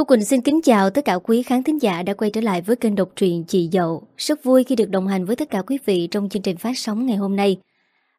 Thu Quỳnh xin kính chào tất cả quý khán thính giả đã quay trở lại với kênh độc truyện Chị Dậu. Rất vui khi được đồng hành với tất cả quý vị trong chương trình phát sóng ngày hôm nay.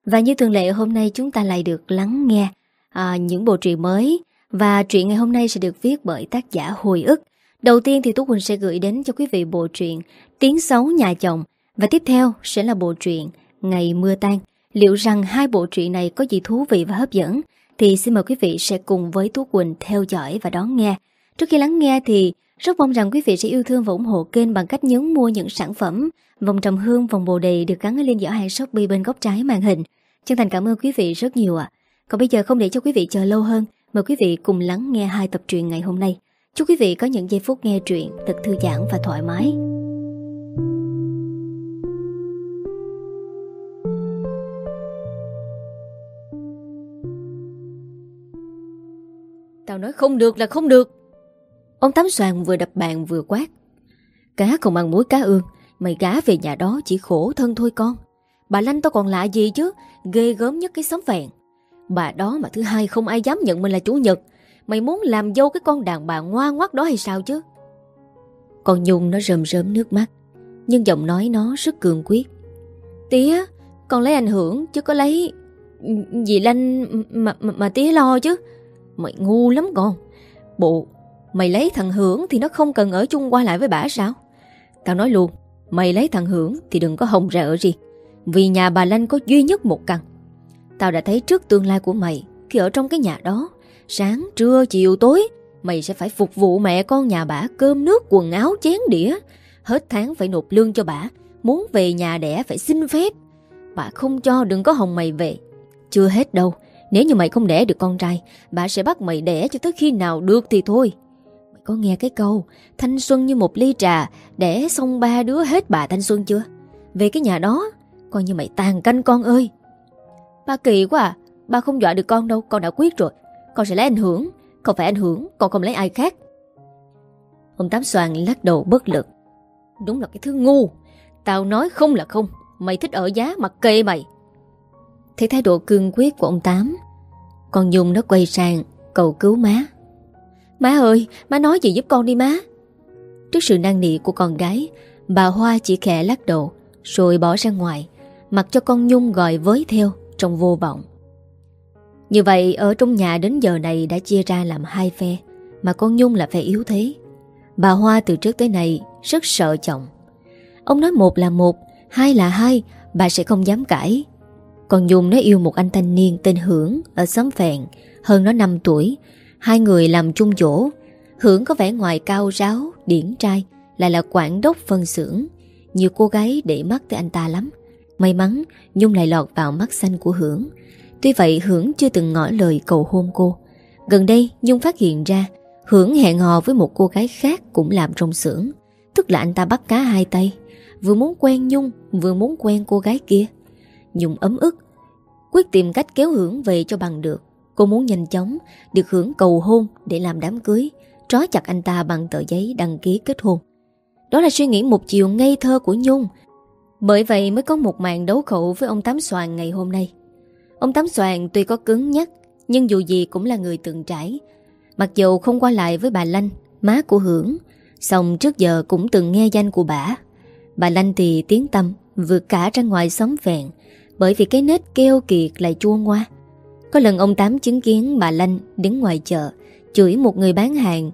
Và như thường lệ hôm nay chúng ta lại được lắng nghe à, những bộ truyện mới và truyện ngày hôm nay sẽ được viết bởi tác giả Hồi ức. Đầu tiên thì Tú Quỳnh sẽ gửi đến cho quý vị bộ truyện Tiếng xấu nhà chồng và tiếp theo sẽ là bộ truyện Ngày mưa tan. Liệu rằng hai bộ truyện này có gì thú vị và hấp dẫn thì xin mời quý vị sẽ cùng với Tú Quỳnh theo dõi và đón nghe. Trước khi lắng nghe thì rất mong rằng quý vị sẽ yêu thương và ủng hộ kênh bằng cách nhấn mua những sản phẩm vòng trầm hương, vòng bồ đề được gắn ở lên giỏ hàng Shopee bên góc trái màn hình. Chân thành cảm ơn quý vị rất nhiều ạ. Còn bây giờ không để cho quý vị chờ lâu hơn, mời quý vị cùng lắng nghe hai tập truyện ngày hôm nay. Chúc quý vị có những giây phút nghe truyện thật thư giãn và thoải mái. Tao nói không được là không được Ông Tám Soàn vừa đập bàn vừa quát. Cá không ăn muối cá ương Mày gá về nhà đó chỉ khổ thân thôi con. Bà Lanh tao còn lạ gì chứ? Ghê gớm nhất cái xóm vẹn Bà đó mà thứ hai không ai dám nhận mình là chủ nhật. Mày muốn làm dâu cái con đàn bà ngoan ngoắt đó hay sao chứ? Con Nhung nó rơm rớm nước mắt Nhưng giọng nói nó rất cường quyết. Tía Con lấy ảnh hưởng chứ có lấy ừ, Dì Lanh mà, mà, mà tía lo chứ? Mày ngu lắm con. Bộ Mày lấy thằng Hưởng thì nó không cần ở chung qua lại với bà sao? Tao nói luôn Mày lấy thằng Hưởng thì đừng có hồng ra ở riêng Vì nhà bà Lanh có duy nhất một căn. Tao đã thấy trước tương lai của mày Khi ở trong cái nhà đó Sáng, trưa, chiều, tối Mày sẽ phải phục vụ mẹ con nhà bà Cơm nước, quần áo, chén đĩa. Hết tháng phải nộp lương cho bà Muốn về nhà đẻ phải xin phép. Bà không cho đừng có hồng mày về. Chưa hết đâu Nếu như mày không đẻ được con trai Bà sẽ bắt mày đẻ cho tới khi nào được thì thôi có nghe cái câu, Thanh xuân như một ly trà, để xong ba đứa hết bà thanh xuân chưa? Về cái nhà đó, Coi như mày tàn canh con ơi. Ba kỳ quá à Ba không dọa được con đâu, Con đã quyết rồi. Con sẽ lấy ảnh hưởng, Không phải ảnh hưởng, Con không lấy ai khác. Ông Tám Soàn lắc đầu bất lực. Đúng là cái thứ ngu, Tao nói không là không, Mày thích ở giá mặc kệ mày. Thấy thái độ cương quyết của ông Tám, Con Dung nó quay sang Cầu cứu má. Má ơi, má nói gì giúp con đi má? Trước sự năng nị của con gái, Bà Hoa chỉ khẽ lắc đầu, Rồi bỏ ra ngoài, Mặc cho con Nhung gọi với theo Trong vô vọng. Như vậy, ở trong nhà đến giờ này Đã chia ra làm hai phe, Mà con Nhung là phe yếu thế. Bà Hoa từ trước tới nay rất sợ chồng. Ông nói một là một, Hai là hai, Bà sẽ không dám cãi. Còn Nhung nó yêu một anh thanh niên tên Hưởng Ở xóm phèn, Hơn nó 5 tuổi Hai người làm chung chỗ Hưởng có vẻ ngoài cao ráo, điển trai Lại là quản đốc phân xưởng. Nhiều cô gái để mắt tới anh ta lắm. May mắn Nhung lại lọt vào mắt xanh của Hưởng. Tuy vậy Hưởng chưa từng ngỏ lời cầu hôn cô. Gần đây Nhung phát hiện ra Hưởng hẹn hò với một cô gái khác cũng làm trong xưởng. Tức là anh ta bắt cá hai tay. Vừa muốn quen Nhung Vừa muốn quen cô gái kia. Nhung ấm ức Quyết tìm cách kéo Hưởng về cho bằng được. Cô muốn nhanh chóng được hưởng cầu hôn để làm đám cưới, trói chặt anh ta bằng tờ giấy đăng ký kết hôn. Đó là suy nghĩ một chiều ngây thơ của Nhung. Bởi vậy mới có một màn đấu khẩu với ông Tám Soàn ngày hôm nay. Ông Tám Soàn tuy có cứng nhắc, nhưng dù gì cũng là người từng trải. Mặc dù không qua lại với bà Lanh, má của Hưởng, song trước giờ cũng từng nghe danh của bà. Bà Lanh thì tiếng tâm vượt cả ra ngoài xóm vẹn, bởi vì cái nết keo kiệt lại chua ngoa. Có lần ông Tám chứng kiến bà Lanh đứng ngoài chợ, Chửi một người bán hàng.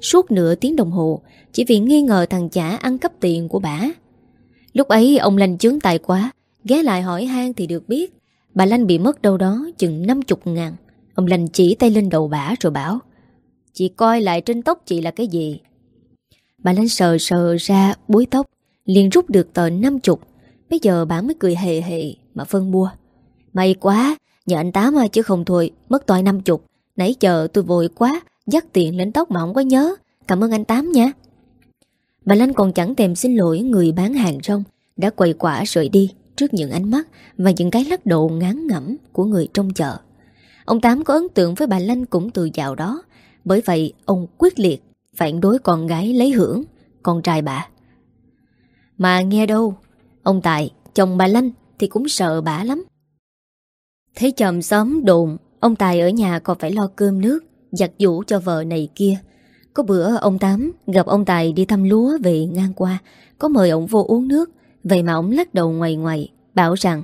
Suốt nửa tiếng đồng hồ, Chỉ vì nghi ngờ thằng chả ăn cắp tiền của bà. Lúc ấy ông Lanh chướng tài quá, Ghé lại hỏi han thì được biết, Bà Lanh bị mất đâu đó chừng 50 ngàn. Ông Lanh chỉ tay lên đầu bả rồi bảo, Chị coi lại trên tóc chị là cái gì? Bà Lanh sờ sờ ra búi tóc, liền rút được tờ 50 Bây giờ bà mới cười hề hề mà phân bua, May quá Nhờ anh Tám chứ không thôi Mất toại năm chục. Nãy chờ tôi vội quá Dắt tiền lên tóc mà không có nhớ. Cảm ơn anh Tám nha. Bà Lanh còn chẳng thèm xin lỗi người bán hàng rong Đã quầy quả rời đi Trước những ánh mắt Và những cái lắc độ ngán ngẩm Của người trong chợ Ông Tám có ấn tượng với bà Lanh cũng từ dạo đó. Bởi vậy ông quyết liệt Phản đối con gái lấy hưởng Con trai bà. Mà nghe đâu Ông Tài, chồng bà Lanh Thì cũng sợ bà lắm. Thấy chồng xóm đồn, Ông Tài ở nhà còn phải lo cơm nước, Giặt giũ cho vợ này kia. Có bữa ông Tám gặp ông Tài đi thăm lúa về ngang qua, Có mời ông vô uống nước. Vậy mà ông lắc đầu ngoài ngoài, Bảo rằng,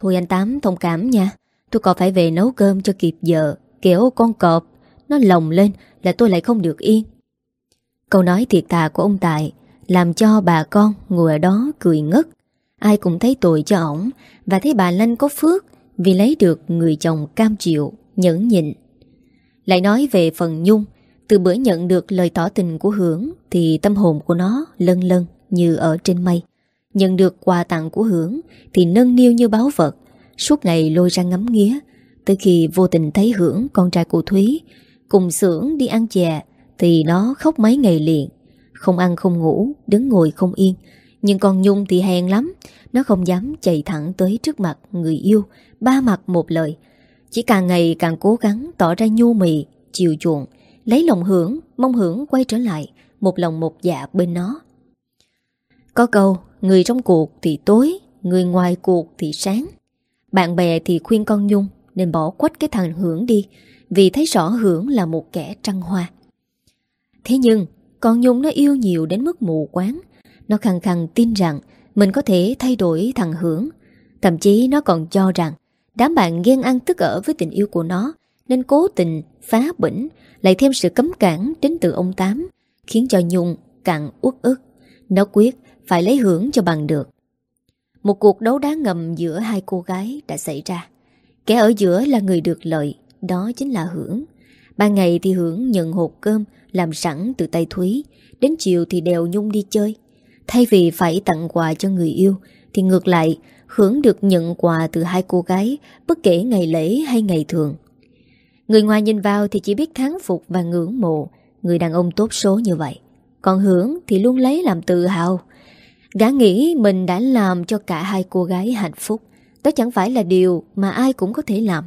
Thôi anh Tám, thông cảm nha. Tôi còn phải về nấu cơm cho kịp giờ. Kiểu con cọp, Nó lồng lên là tôi lại không được yên. Câu nói thiệt thà của ông Tài Làm cho bà con ngồi ở đó cười ngất. Ai cũng thấy tội cho ổng, Và thấy bà Lanh có phước vì lấy được người chồng cam chịu, Nhẫn nhịn. Lại nói về phần Nhung, Từ bữa nhận được lời tỏ tình của Hưởng Thì tâm hồn của nó lân lân Như ở trên mây. Nhận được quà tặng của Hưởng Thì nâng niu như báo vật, Suốt ngày lôi ra ngắm nghía. Tới khi vô tình thấy Hưởng, con trai của Thúy, Cùng xưởng đi ăn chè Thì nó khóc mấy ngày liền. Không ăn không ngủ, Đứng ngồi không yên nhưng con Nhung thì hèn lắm. Nó không dám chạy thẳng tới trước mặt người yêu, Ba mặt một lời. Chỉ càng ngày càng cố gắng tỏ ra nhu mì, Chiều chuộng, Lấy lòng Hưởng, Mong Hưởng quay trở lại Một lòng một dạ bên nó. Có câu, Người trong cuộc thì tối, Người ngoài cuộc thì sáng. Bạn bè thì khuyên con Nhung Nên bỏ quách cái thằng Hưởng đi, Vì thấy rõ Hưởng là một kẻ trăng hoa. Thế nhưng, Con Nhung nó yêu nhiều đến mức mù quáng. Nó khăng khăng tin rằng Mình có thể thay đổi thằng Hưởng Thậm chí nó còn cho rằng Đám bạn ghen ăn tức ở với tình yêu của nó Nên cố tình phá bỉnh Lại thêm sự cấm cản đến từ ông Tám Khiến cho Nhung càng uất ức Nó quyết phải lấy hưởng cho bằng được. Một cuộc đấu đá ngầm giữa hai cô gái đã xảy ra. Kẻ ở giữa là người được lợi, đó chính là Hưởng. Ban ngày thì Hưởng nhận hộp cơm làm sẵn từ tay Thúy, đến chiều thì đèo Nhung đi chơi. Thay vì phải tặng quà cho người yêu, thì ngược lại, Hưởng được nhận quà từ hai cô gái bất kể ngày lễ hay ngày thường. Người ngoài nhìn vào thì chỉ biết thán phục và ngưỡng mộ người đàn ông tốt số như vậy. Còn Hưởng thì luôn lấy làm tự hào Gã nghĩ mình đã làm cho cả hai cô gái hạnh phúc Đó chẳng phải là điều mà ai cũng có thể làm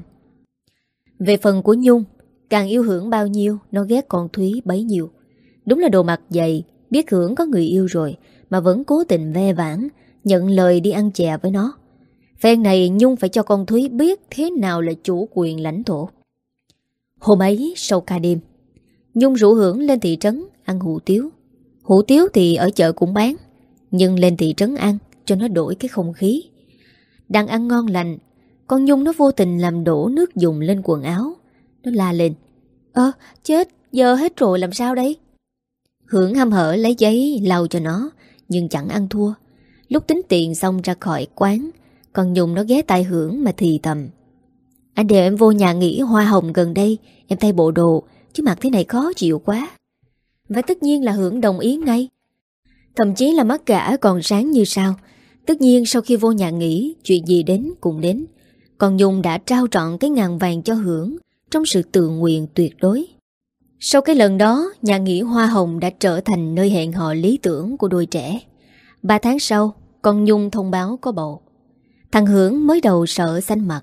Về phần của Nhung Càng yêu hưởng bao nhiêu Nó ghét con Thúy bấy nhiêu Đúng là đồ mặt dày Biết hưởng có người yêu rồi mà vẫn cố tình ve vãn, Nhận lời đi ăn chè với nó. Phen này Nhung phải cho con Thúy biết Thế nào là chủ quyền lãnh thổ. Hôm ấy, sau ca đêm, Nhung rủ hưởng lên thị trấn Ăn hủ tiếu. Hủ tiếu thì ở chợ cũng bán, nhưng lên thị trấn ăn Cho nó đổi cái không khí. Đang ăn ngon lành, Con Nhung nó vô tình làm đổ nước dùng lên quần áo. Nó la lên, Ơ, chết, giờ hết rồi, làm sao đấy Hưởng hăm hở lấy giấy lau cho nó. Nhưng chẳng ăn thua. Lúc tính tiền xong ra khỏi quán còn Nhung nó ghé tai Hưởng mà thì thầm. Anh đều, em vô nhà nghỉ hoa hồng gần đây, Em thay bộ đồ, Chứ mặc thế này khó chịu quá. Và tất nhiên là Hưởng đồng ý ngay. Thậm chí là mắt gã còn sáng như sao Tất nhiên sau khi vô nhà nghỉ, Chuyện gì đến cũng đến. Còn Nhung đã trao trọn cái ngàn vàng cho Hưởng, Trong sự tự nguyện tuyệt đối. Sau cái lần đó, Nhà nghỉ Hoa Hồng đã trở thành nơi hẹn hò lý tưởng của đôi trẻ Ba tháng sau, Con Nhung thông báo có bầu Thằng Hưởng mới đầu sợ xanh mặt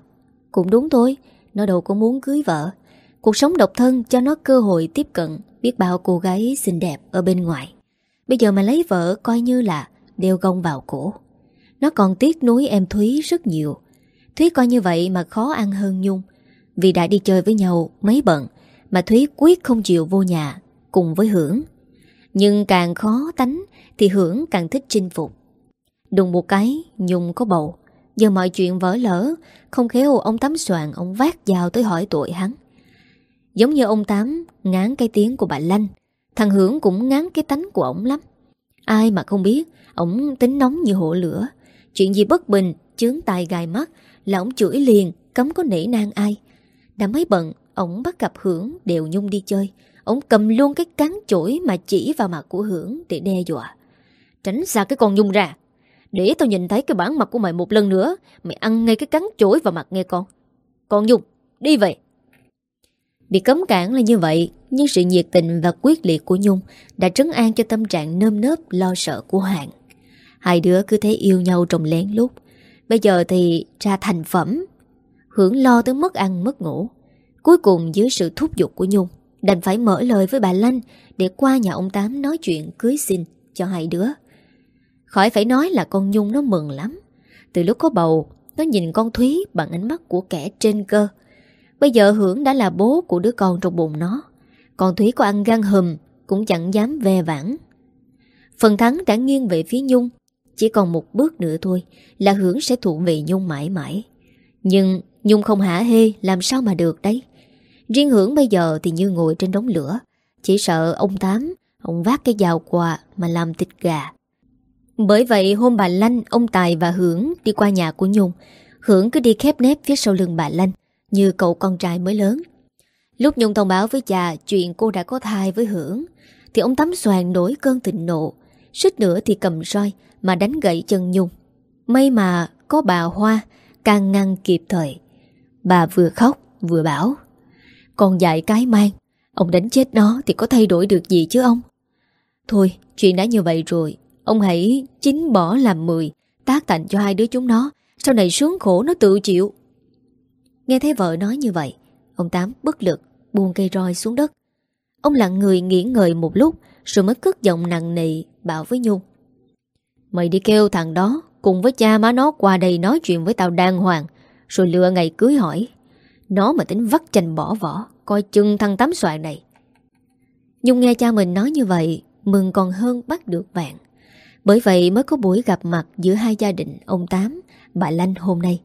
Cũng đúng thôi, Nó đâu có muốn cưới vợ Cuộc sống độc thân cho nó cơ hội tiếp cận Biết bao cô gái xinh đẹp ở bên ngoài Bây giờ mà lấy vợ coi như là đeo gông vào cổ. Nó còn tiếc nuối em Thúy rất nhiều. Thúy coi như vậy mà khó ăn hơn Nhung. Vì đã đi chơi với nhau mấy bận mà Thúy quyết không chịu vô nhà cùng với Hưởng. Nhưng càng khó tánh thì Hưởng càng thích chinh phục. Đùng một cái, Nhung có bầu. Giờ mọi chuyện vỡ lỡ, không khéo ông Tám soạn ông vác dao tới hỏi tội hắn. Giống như ông Tám ngán cái tiếng của bà Lanh Thằng Hưởng cũng ngán cái tánh của ổng lắm Ai mà không biết Ổng tính nóng như hổ lửa Chuyện gì bất bình Chướng tài gài mắt Là ổng chửi liền Cấm có nể nang ai Đã mấy bận Ổng bắt gặp Hưởng đều nhung đi chơi. Ổng cầm luôn cái cán chổi Mà chỉ vào mặt của Hưởng để đe dọa. Tránh xa cái con nhung ra. Để tao nhìn thấy cái bản mặt của mày một lần nữa, Mày ăn ngay cái cắn chổi vào mặt nghe con. Con Nhung, Đi về. Bị cấm cản là như vậy, Nhưng sự nhiệt tình và quyết liệt của Nhung Đã trấn an cho tâm trạng nơm nớp lo sợ của hạng. Hai đứa cứ thế yêu nhau trong lén lút. Bây giờ thì ra thành phẩm. Hưởng lo tới mất ăn mất ngủ. Cuối cùng dưới sự thúc giục của Nhung, Đành phải mở lời với bà Lanh Để qua nhà ông Tám nói chuyện cưới xin Cho hai đứa. Khỏi phải nói là con Nhung nó mừng lắm. Từ lúc có bầu, Nó nhìn con Thúy bằng ánh mắt của kẻ trên cơ. Bây giờ Hưởng đã là bố của đứa con trong bụng nó. Còn Thúy có ăn gan hùm, Cũng chẳng dám ve vãn. Phần thắng đã nghiêng về phía Nhung. Chỉ còn một bước nữa thôi Là Hưởng sẽ thuộc về Nhung mãi mãi. Nhưng Nhung không hả hê, Làm sao mà được đấy? Riêng Hưởng bây giờ thì như ngồi trên đống lửa. Chỉ sợ ông Tám, Ông vác cái dao quà mà làm thịt gà. Bởi vậy hôm bà Lanh, Ông Tài và Hưởng đi qua nhà của Nhung. Hưởng cứ đi khép nép phía sau lưng bà Lanh, Như cậu con trai mới lớn. Lúc Nhung thông báo với cha Chuyện cô đã có thai với Hưởng, Thì ông tám xoàn nổi cơn thịnh nộ. Suýt nữa thì cầm roi Mà đánh gậy chân Nhung. May mà có bà Hoa, Càng ngăn kịp thời. Bà vừa khóc, vừa bảo còn dạy cái mang. Ông đánh chết nó thì có thay đổi được gì chứ ông? Thôi, chuyện đã như vậy rồi. Ông hãy chính bỏ làm mười, Tác thành cho hai đứa chúng nó. Sau này sướng khổ nó tự chịu. Nghe thấy vợ nói như vậy, Ông Tám bất lực, buông cây roi xuống đất. Ông lặng người nghỉ ngợi một lúc, Rồi mới cất giọng nặng nề Bảo với Nhung. Mày đi kêu thằng đó Cùng với cha má nó qua đây nói chuyện với tao đàng hoàng, Rồi lựa ngày cưới hỏi. Nó mà tính vắt chành bỏ vỏ, Coi chừng thằng tắm soạn này. Nhung nghe cha mình nói như vậy, Mừng còn hơn bắt được bạn Bởi vậy mới có buổi gặp mặt Giữa hai gia đình ông Tám, Bà Lanh hôm nay.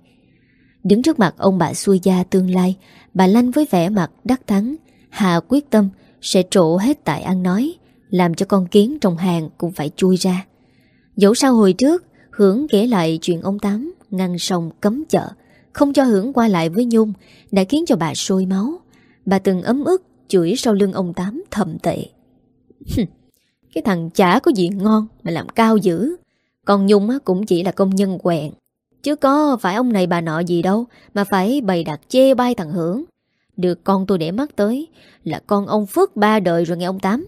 Đứng trước mặt ông bà xuôi gia tương lai, Bà Lanh với vẻ mặt đắc thắng, hà quyết tâm sẽ trổ hết tại ăn nói, Làm cho con kiến trong hàng cũng phải chui ra. Dẫu sao hồi trước, Hưởng kể lại chuyện ông Tám Ngăn sông cấm chợ không cho Hưởng qua lại với Nhung Đã khiến cho bà sôi máu. Bà từng ấm ức chửi sau lưng ông Tám thầm tệ. Cái thằng chả có gì ngon Mà làm cao dữ. Còn Nhung cũng chỉ là công nhân quẹn. Chứ có phải ông này bà nọ gì đâu, Mà phải bày đặt chê bai thằng Hưởng. Được con tôi để mắt tới, Là con ông Phước ba đời rồi nghe ông Tám.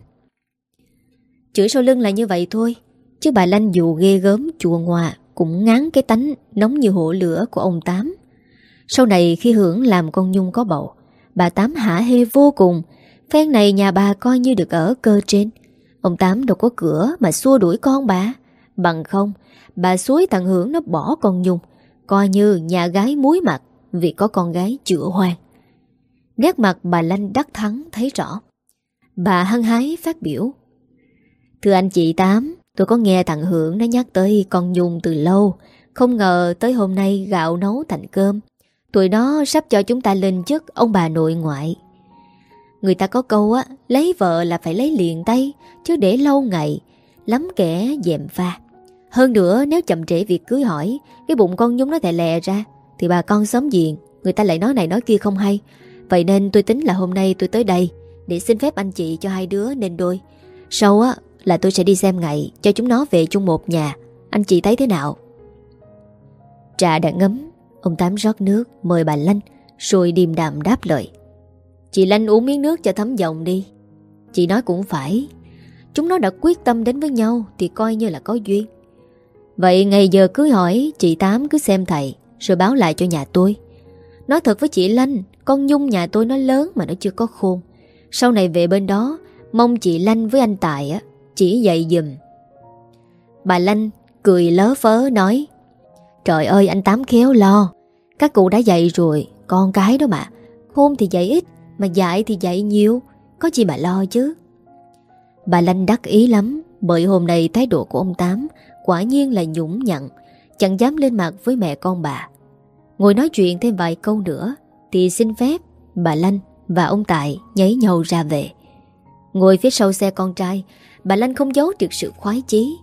Chửi sau lưng là như vậy thôi, Chứ bà Lanh dù ghê gớm, chùa ngoà Cũng ngán cái tánh nóng như hổ lửa của ông Tám. Sau này khi Hưởng làm con Nhung có bầu, Bà Tám hả hê vô cùng. Phen này nhà bà coi như được ở cơ trên. Ông Tám đâu có cửa mà xua đuổi con bà. Bằng không, Bà suối thằng Hưởng nó bỏ con Nhung. Coi như nhà gái muối mặt Vì có con gái chữa hoang. Nét mặt bà Lanh đắc thắng thấy rõ. Bà hăng hái phát biểu. Thưa anh chị Tám, Tôi có nghe thằng Hưởng nó nhắc tới con Nhung từ lâu. Không ngờ tới hôm nay gạo nấu thành cơm. Tụi nó sắp cho chúng ta lên chức ông bà nội ngoại. Người ta có câu á, Lấy vợ là phải lấy liền tay, Chứ để lâu ngày, Lắm kẻ dèm pha. Hơn nữa, nếu chậm trễ việc cưới hỏi, Cái bụng con nhúng nó tè lè ra, Thì bà con sớm diện Người ta lại nói này nói kia không hay. Vậy nên tôi tính là hôm nay tôi tới đây, Để xin phép anh chị cho hai đứa nên đôi. Sau á, là tôi sẽ đi xem ngày, Cho chúng nó về chung một nhà. Anh chị thấy thế nào? Trà đã ngấm. Ông Tám rót nước, mời bà Lanh, Rồi điềm đạm đáp lời. Chị Lanh uống miếng nước cho thấm giọng đi. Chị nói cũng phải. Chúng nó đã quyết tâm đến với nhau Thì coi như là có duyên. Vậy ngày giờ cưới hỏi, Chị Tám cứ xem thầy, Rồi báo lại cho nhà tôi. Nói thật với chị Lanh, Con Nhung nhà tôi nó lớn mà nó chưa có khôn. Sau này về bên đó, Mong chị Lanh với anh Tài á, Chỉ dạy dùm Bà Lanh cười lớ phớ nói Trời ơi, anh Tám khéo lo. Các cụ đã dạy rồi, Con cái đó mà. Khôn thì dạy ít, Mà dạy thì dạy nhiều. Có gì mà lo chứ? Bà Lanh đắc ý lắm, Bởi hôm nay thái độ của ông Tám Quả nhiên là nhũng nhặn, Chẳng dám lên mặt với mẹ con bà. Ngồi nói chuyện thêm vài câu nữa, Thì xin phép bà Lanh và ông Tài nháy nhau ra về. Ngồi phía sau xe con trai, Bà Lanh không giấu được sự khoái chí.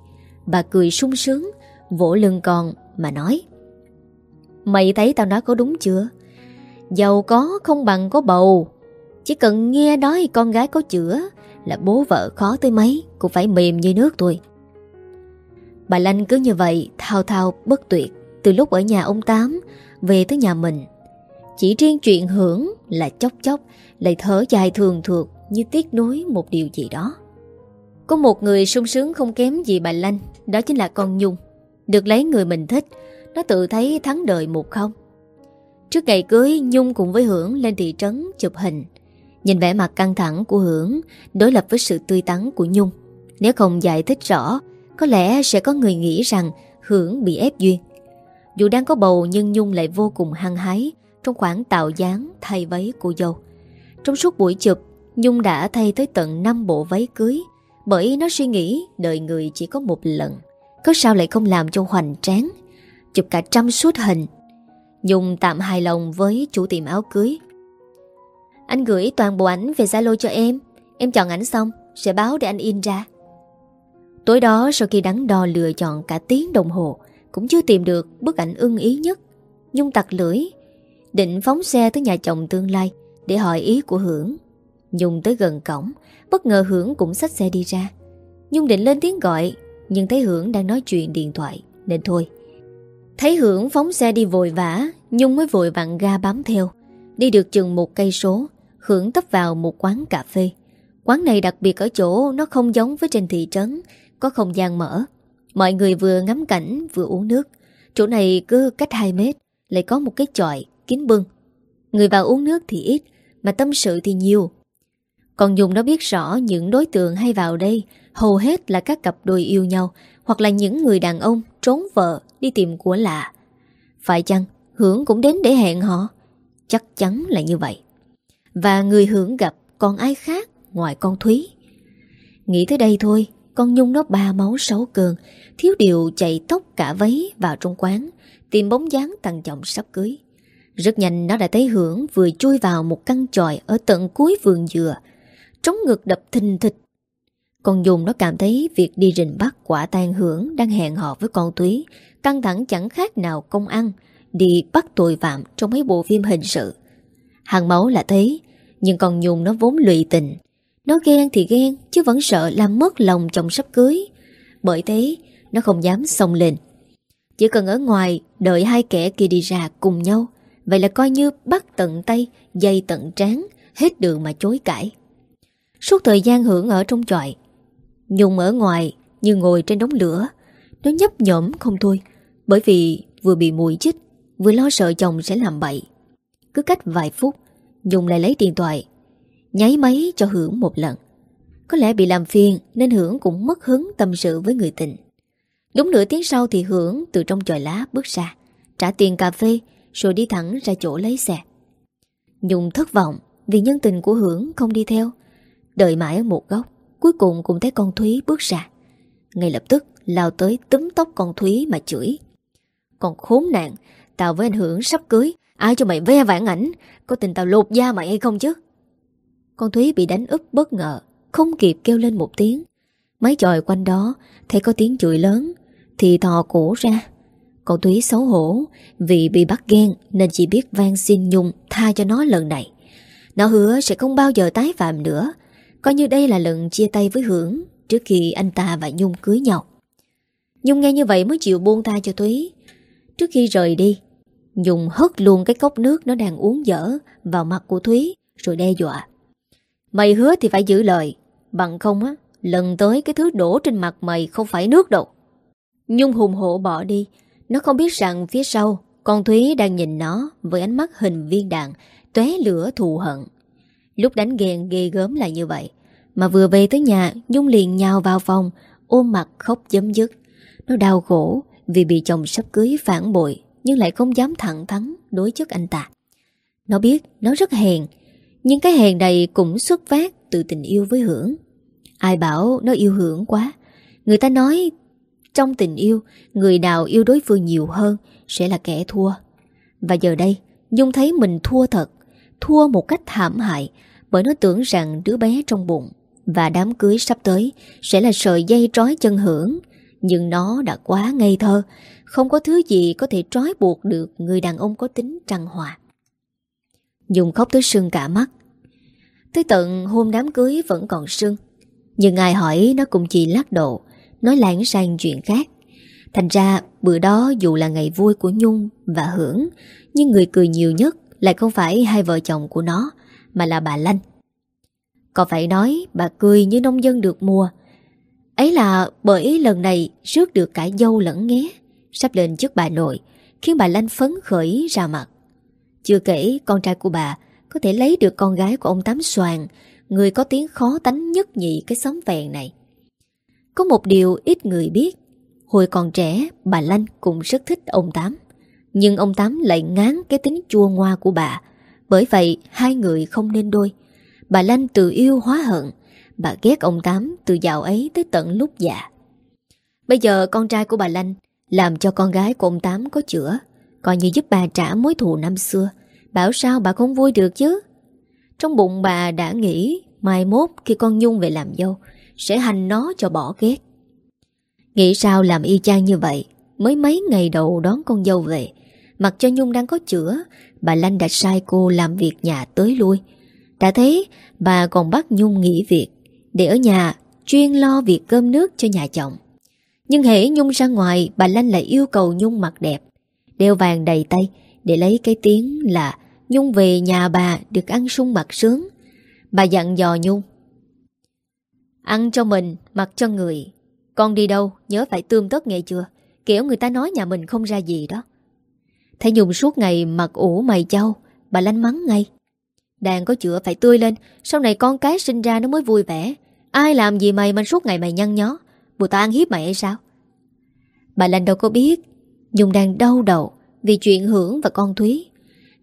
Bà cười sung sướng, Vỗ lưng con mà nói. Mày thấy tao nói có đúng chưa? Giàu có không bằng có bầu. Chỉ cần nghe nói con gái có chữa Là bố vợ khó tới mấy, Cũng phải mềm như nước thôi. Bà Lanh cứ như vậy, thao thao, bất tuyệt. Từ lúc ở nhà ông Tám, Về tới nhà mình, Chỉ riêng chuyện hưởng là chốc chốc, Lại thở dài thường thuộc Như tiếc nuối một điều gì đó. Có một người sung sướng không kém gì bà Lanh, Đó chính là con Nhung. Được lấy người mình thích, Nó tự thấy thắng đời một không. Trước ngày cưới, Nhung cùng với Hưởng lên thị trấn chụp hình. Nhìn vẻ mặt căng thẳng của Hưởng, Đối lập với sự tươi tắn của Nhung. Nếu không giải thích rõ, có lẽ sẽ có người nghĩ rằng Hưởng bị ép duyên. Dù đang có bầu nhưng Nhung lại vô cùng hăng hái Trong khoảng tạo dáng thay váy cô dâu. Trong suốt buổi chụp, Nhung đã thay tới tận 5 bộ váy cưới Bởi nó suy nghĩ đời người chỉ có một lần. Có sao lại không làm cho hoành tráng? Chụp cả trăm suốt hình. Nhung tạm hài lòng với chủ tiệm áo cưới. Anh gửi toàn bộ ảnh về Zalo cho em. Em chọn ảnh xong, Sẽ báo để anh in ra. Tối đó, sau khi đắn đo lựa chọn cả tiếng đồng hồ, Cũng chưa tìm được bức ảnh ưng ý nhất. Nhung tặc lưỡi, Định phóng xe tới nhà chồng tương lai Để hỏi ý của Hưởng. Nhung tới gần cổng, Bất ngờ Hưởng cũng xách xe đi ra. Nhung định lên tiếng gọi nhưng thấy Hưởng đang nói chuyện điện thoại, Nên thôi. Thấy Hưởng phóng xe đi vội vã, Nhung mới vội vặn ga bám theo. Đi được chừng một cây số, Hưởng tấp vào một quán cà phê. Quán này đặc biệt ở chỗ Nó không giống với trên thị trấn, Có không gian mở. Mọi người vừa ngắm cảnh, vừa uống nước. Chỗ này cứ cách 2 mét, Lại có một cái chọi kín bưng. Người vào uống nước thì ít, Mà tâm sự thì nhiều. Còn Dùng nó biết rõ những đối tượng hay vào đây Hầu hết là các cặp đôi yêu nhau, Hoặc là những người đàn ông trốn vợ Đi tìm của lạ Phải chăng Hưởng cũng đến để hẹn họ Chắc chắn là như vậy Và người Hưởng gặp còn ai khác Ngoài con Thúy Nghĩ tới đây thôi, Con Nhung nó ba máu sáu cơn, Thiếu điều chạy tóc cả váy vào trong quán, Tìm bóng dáng tăng trọng sắp cưới Rất nhanh nó đã thấy Hưởng vừa chui vào một căn tròi ở tận cuối vườn dừa. Trống ngực đập thình thịch. Con dùng nó cảm thấy việc đi rình bắt quả tan Hưởng đang hẹn hò với con Thúy, Căng thẳng chẳng khác nào công ăn, đi bắt tội phạm trong mấy bộ phim hình sự. Hàng máu là thế, nhưng con Nhung nó vốn lụy tình. Nó ghen thì ghen, chứ vẫn sợ làm mất lòng chồng sắp cưới. Bởi thế, nó không dám xông lên. Chỉ cần ở ngoài, đợi hai kẻ kia đi ra cùng nhau, Vậy là coi như bắt tận tay Dây tận trán Hết đường mà chối cãi Suốt thời gian hưởng ở trong tròi Nhung ở ngoài như ngồi trên đống lửa. Nó nhấp nhổm không thôi, Bởi vì vừa bị mùi chích, Vừa lo sợ chồng sẽ làm bậy. Cứ cách vài phút, Nhung lại lấy điện thoại, Nháy máy cho Hưởng một lần. Có lẽ bị làm phiền Nên Hưởng cũng mất hứng tâm sự với người tình. Đúng nửa tiếng sau thì Hưởng từ trong chòi lá bước ra, Trả tiền cà phê rồi đi thẳng ra chỗ lấy xe. Nhung thất vọng Vì nhân tình của Hưởng không đi theo, Đợi mãi ở một góc. Cuối cùng cũng thấy con Thúy bước ra. Ngay lập tức, lao tới túm tóc con Thúy mà chửi. Còn khốn nạn, Tao với anh Hưởng sắp cưới, Ai cho mày ve vãn ảnh? Có tình tao lột da mày hay không chứ? Con Thúy bị đánh úp bất ngờ, Không kịp kêu lên một tiếng. Mấy tròi quanh đó, Thấy có tiếng chửi lớn, Thì thò cổ ra. Con thúy xấu hổ, Vì bị bắt ghen Nên chỉ biết van xin Nhung tha cho nó lần này. Nó hứa sẽ không bao giờ tái phạm nữa Coi như đây là lần chia tay với Hưởng Trước khi anh ta và Nhung cưới nhau. Nhung nghe như vậy mới chịu buông tha cho thúy. Trước khi rời đi, Nhung hất luôn cái cốc nước nó đang uống dở Vào mặt của Thúy, Rồi đe dọa. Mày hứa thì phải giữ lời, Bằng không á, Lần tới cái thứ đổ trên mặt mày không phải nước đâu. Nhung hùng hổ bỏ đi. Nó không biết rằng phía sau, Con Thúy đang nhìn nó Với ánh mắt hình viên đạn, tóe lửa thù hận. Lúc đánh ghen ghê gớm là như vậy. Mà vừa về tới nhà Nhung liền nhào vào phòng Ôm mặt khóc chấm dứt. Nó đau khổ vì bị chồng sắp cưới phản bội Nhưng lại không dám thẳng thắn Đối chất anh ta. Nó biết nó rất hèn Nhưng cái hèn này cũng xuất phát từ tình yêu với Hưởng. Ai bảo nó yêu Hưởng quá? Người ta nói trong tình yêu, người nào yêu đối phương nhiều hơn sẽ là kẻ thua. Và giờ đây, Nhung thấy mình thua thật, thua một cách thảm hại bởi nó tưởng rằng đứa bé trong bụng và đám cưới sắp tới sẽ là sợi dây trói chân hưởng. Nhưng nó đã quá ngây thơ, không có thứ gì có thể trói buộc được người đàn ông có tính trăng hòa. dùng khóc tới sưng cả mắt. Tới tận hôm đám cưới vẫn còn sưng. Nhưng ai hỏi nó cũng chỉ lắc độ nói lãng sang chuyện khác. Thành ra bữa đó dù là ngày vui của Nhung và Hưởng, nhưng người cười nhiều nhất lại không phải hai vợ chồng của nó, mà là bà Lanh. Còn phải nói bà cười như nông dân được mùa. Ấy là bởi lần này rước được cả dâu lẫn nghé, sắp lên chức bà nội, khiến bà Lanh phấn khởi ra mặt. Chưa kể con trai của bà có thể lấy được con gái của ông Tám Soàn, người có tiếng khó tánh nhất nhị cái xóm vẹn này. Có một điều ít người biết Hồi còn trẻ bà Lanh cũng rất thích ông Tám nhưng ông Tám lại ngán cái tính chua ngoa của bà. Bởi vậy, hai người không nên đôi. Bà Lanh từ yêu hóa hận. Bà ghét ông Tám từ dạo ấy tới tận lúc già. Bây giờ con trai của bà Lanh Làm cho con gái của ông Tám có chữa, Coi như giúp bà trả mối thù năm xưa. Bảo sao bà không vui được chứ? Trong bụng bà đã nghĩ Mai mốt khi con Nhung về làm dâu, Sẽ hành nó cho bỏ ghét. Nghĩ sao làm y chang như vậy, Mới mấy ngày đầu đón con dâu về Mặc cho Nhung đang có chữa Bà Lanh đã sai cô làm việc nhà tới lui. Đã thấy bà còn bắt Nhung nghỉ việc Để ở nhà chuyên lo việc cơm nước cho nhà chồng. Nhưng hễ Nhung ra ngoài Bà Lanh lại yêu cầu Nhung mặc đẹp Đeo vàng đầy tay Để lấy cái tiếng là Nhung về nhà bà được ăn sung mặc sướng. Bà dặn dò Nhung. Ăn cho mình, mặc cho người. Con đi đâu, nhớ phải tươm tất nghe chưa? Kiểu người ta nói nhà mình không ra gì đó. Thấy Nhung suốt ngày mặc ủ mày châu Bà lanh mắng ngay. Đàn có chữa phải tươi lên, Sau này con cái sinh ra nó mới vui vẻ. Ai làm gì mày mà suốt ngày mày nhăn nhó? Bù ta ăn hiếp mày hay sao? Bà lanh đâu có biết. Nhung đang đau đầu Vì chuyện Hưởng và con Thúy.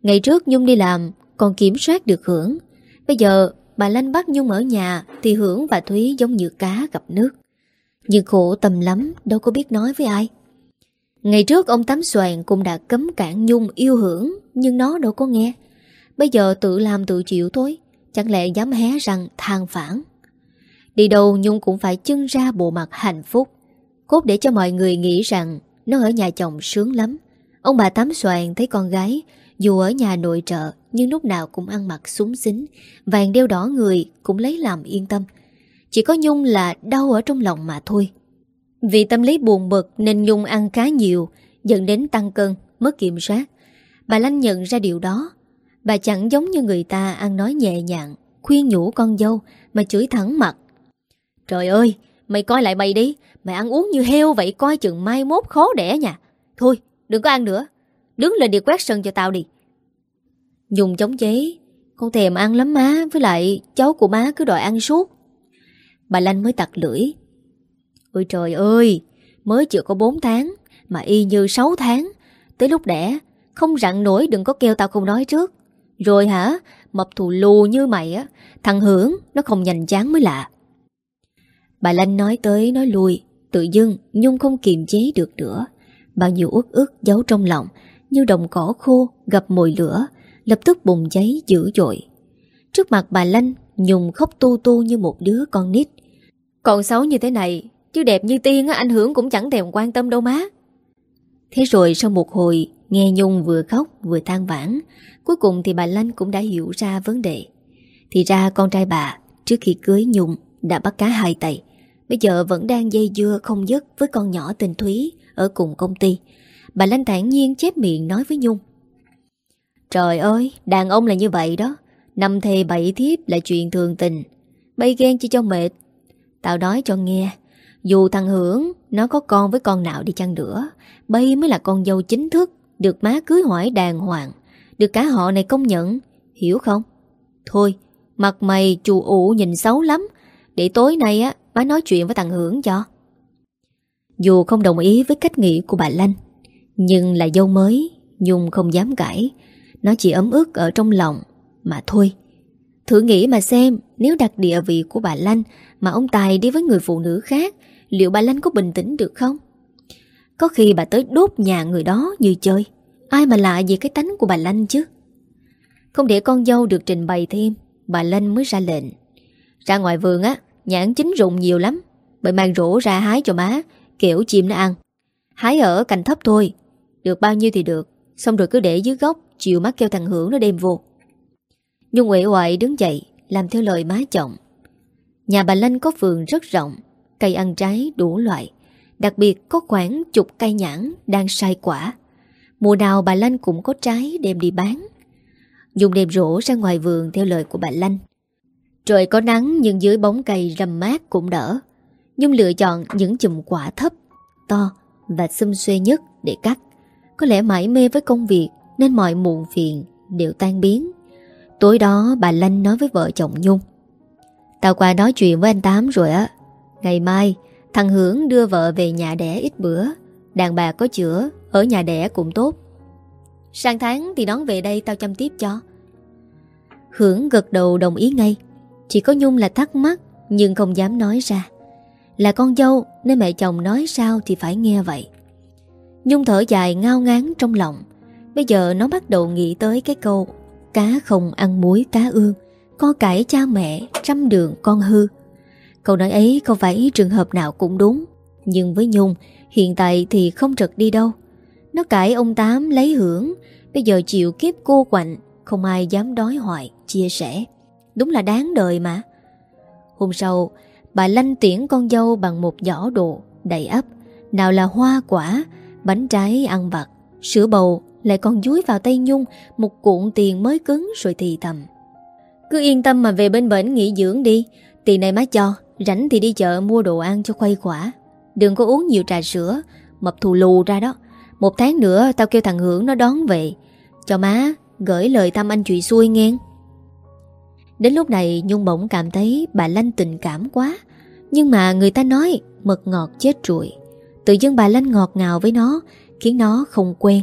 Ngày trước Nhung đi làm Còn kiểm soát được Hưởng. Bây giờ bà Lanh bắt Nhung ở nhà Thì Hưởng và Thúy giống như cá gặp nước. Nhưng khổ tâm lắm, Đâu có biết nói với ai. Ngày trước ông Tám Soàn cũng đã cấm cản Nhung yêu Hưởng, Nhưng nó đâu có nghe. Bây giờ tự làm tự chịu thôi, Chẳng lẽ dám hé rằng than phản? Đi đâu Nhung cũng phải chân ra bộ mặt hạnh phúc. Cốt để cho mọi người nghĩ rằng Nó ở nhà chồng sướng lắm. Ông bà Tám Soàn thấy con gái, Dù ở nhà nội trợ, Nhưng lúc nào cũng ăn mặc súng xính, Vàng đeo đỏ người cũng lấy làm yên tâm. Chỉ có Nhung là đau ở trong lòng mà thôi. Vì tâm lý buồn bực Nên Nhung ăn khá nhiều Dẫn đến tăng cân, mất kiểm soát. Bà Lanh nhận ra điều đó. Bà chẳng giống như người ta ăn nói nhẹ nhàng Khuyên nhủ con dâu Mà chửi thẳng mặt. Trời ơi, mày coi lại mày đi Mày ăn uống như heo vậy coi chừng mai mốt khó đẻ nha. Thôi, đừng có ăn nữa Đứng lên đi quét sân cho tao đi. Dùng chống chế Con thèm ăn lắm má Với lại cháu của má cứ đòi ăn suốt. Bà Lanh mới tặc lưỡi Ôi trời ơi, Mới chưa có 4 tháng, Mà y như 6 tháng. Tới lúc đẻ, Không rặn nổi đừng có kêu tao không nói trước. Rồi hả, Mập thù lù như mày á, Thằng Hưởng nó không nhanh chán mới lạ. Bà Lanh nói tới nói lui, Tự dưng Nhung không kiềm chế được nữa. Bao nhiêu uất ức giấu trong lòng, Như đồng cỏ khô gặp mồi lửa, Lập tức bùng cháy dữ dội. Trước mặt bà Lanh, Nhung khóc tu tu như một đứa con nít. Còn xấu như thế này Chứ đẹp như tiên ảnh hưởng cũng chẳng thèm quan tâm đâu má. Thế rồi sau một hồi Nghe Nhung vừa khóc vừa than vãn Cuối cùng thì bà Lanh cũng đã hiểu ra vấn đề. Thì ra con trai bà Trước khi cưới Nhung Đã bắt cá hai tay. Bây giờ vẫn đang dây dưa không dứt Với con nhỏ tình Thúy Ở cùng công ty. Bà Lanh thản nhiên chép miệng nói với Nhung. Trời ơi, đàn ông là như vậy đó. Năm thề bảy thiếp là chuyện thường tình. Bay ghen chỉ cho mệt. Tao nói cho nghe dù thằng Hưởng, Nó có con với con nào đi chăng nữa, Bay mới là con dâu chính thức Được má cưới hỏi đàng hoàng, Được cả họ này công nhận, Hiểu không? Thôi, Mặt mày chù ụ nhìn xấu lắm, Để tối nay á, Má nói chuyện với thằng Hưởng cho. Dù không đồng ý với cách nghĩ của bà Lanh, Nhưng là dâu mới, Nhung không dám cãi, Nó chỉ ấm ức ở trong lòng, Mà thôi. Thử nghĩ mà xem, Nếu đặt địa vị của bà Lanh Mà ông Tài đi với người phụ nữ khác Liệu bà Lanh có bình tĩnh được không? Có khi bà tới đốt nhà người đó như chơi. Ai mà lạ gì cái tánh của bà Lanh chứ? Không để con dâu được trình bày thêm, Bà Lanh mới ra lệnh. Ra ngoài vườn á Nhãn chín rụng nhiều lắm. Bởi mang rổ ra hái cho má Kiểu chim nó ăn. Hái ở cành thấp thôi. Được bao nhiêu thì được. Xong rồi cứ để dưới gốc, Chiều mắt kêu thằng Hưởng nó đem vô. Nhung uể oại đứng dậy, Làm theo lời má chồng. Nhà bà Lanh có vườn rất rộng. Cây ăn trái đủ loại, Đặc biệt có khoảng chục cây nhãn Đang sai quả. Mùa nào bà Lanh cũng có trái đem đi bán. Dùng đem rổ ra ngoài vườn Theo lời của bà Lanh. Trời có nắng nhưng dưới bóng cây rầm mát cũng đỡ. Nhung lựa chọn những chùm quả thấp, To và xum xuê nhất để cắt. Có lẽ mãi mê với công việc Nên mọi muộn phiền đều tan biến. Tối đó bà Lanh nói với vợ chồng Nhung, Tao qua nói chuyện với anh Tám rồi á Ngày mai, Thằng Hưởng đưa vợ về nhà đẻ ít bữa. Đàn bà có chữa, Ở nhà đẻ cũng tốt. Sang tháng thì đón về đây tao chăm tiếp cho. Hưởng gật đầu đồng ý ngay. Chỉ có Nhung là thắc mắc, Nhưng không dám nói ra. Là con dâu, nên mẹ chồng nói sao Thì phải nghe vậy. Nhung thở dài ngao ngán trong lòng. Bây giờ nó bắt đầu nghĩ tới cái câu, Cá không ăn muối cá ương. Có cải cha mẹ, trăm đường con hư. Câu nói ấy không phải trường hợp nào cũng đúng, Nhưng với Nhung, Hiện tại thì không trật đi đâu. Nó cãi ông Tám lấy hưởng, Bây giờ chịu kiếp cô quạnh, Không ai dám đói hoài, Chia sẻ. Đúng là đáng đời mà. Hôm sau, Bà lanh tiễn con dâu bằng một giỏ đồ Đầy ấp Nào là hoa quả, Bánh trái ăn vặt, Sữa bầu, Lại còn dúi vào tay Nhung Một cuộn tiền mới cứng rồi thì thầm. Cứ yên tâm mà về bên bển nghỉ dưỡng đi, Tiền này má cho. Rảnh thì đi chợ mua đồ ăn cho khuây quả, Đừng có uống nhiều trà sữa Mập thù lù ra đó. Một tháng nữa tao kêu thằng Hưởng nó đón về. Cho má gửi lời thăm anh chị xuôi nghe. Đến lúc này Nhung bỗng cảm thấy bà Lanh tình cảm quá. Nhưng mà người ta nói Mật ngọt chết ruồi. Tự dưng bà Lanh ngọt ngào với nó Khiến nó không quen.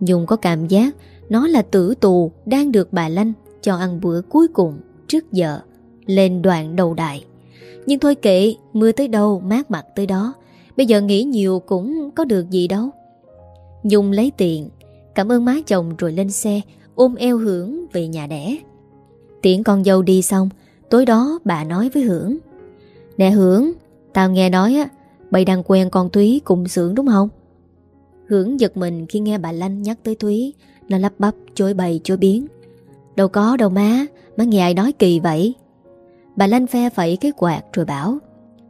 Nhung có cảm giác Nó là tử tù đang được bà Lanh Cho ăn bữa cuối cùng trước giờ Lên đoạn đầu đại nhưng thôi kệ, Mưa tới đâu, mát mặt tới đó. Bây giờ nghĩ nhiều cũng có được gì đâu. Nhung lấy tiền, Cảm ơn má chồng rồi lên xe, Ôm eo Hưởng về nhà đẻ. Tiễn con dâu đi xong, Tối đó bà nói với Hưởng, Nè Hưởng, Tao nghe nói á Bày đang quen con Thúy cùng xưởng đúng không? Hưởng giật mình khi nghe bà Lanh nhắc tới Thúy, Nó lắp bắp, chối bày, chối biến. Đâu có đâu má Má nghe ai nói kỳ vậy. Bà Lanh phe phẩy cái quạt rồi bảo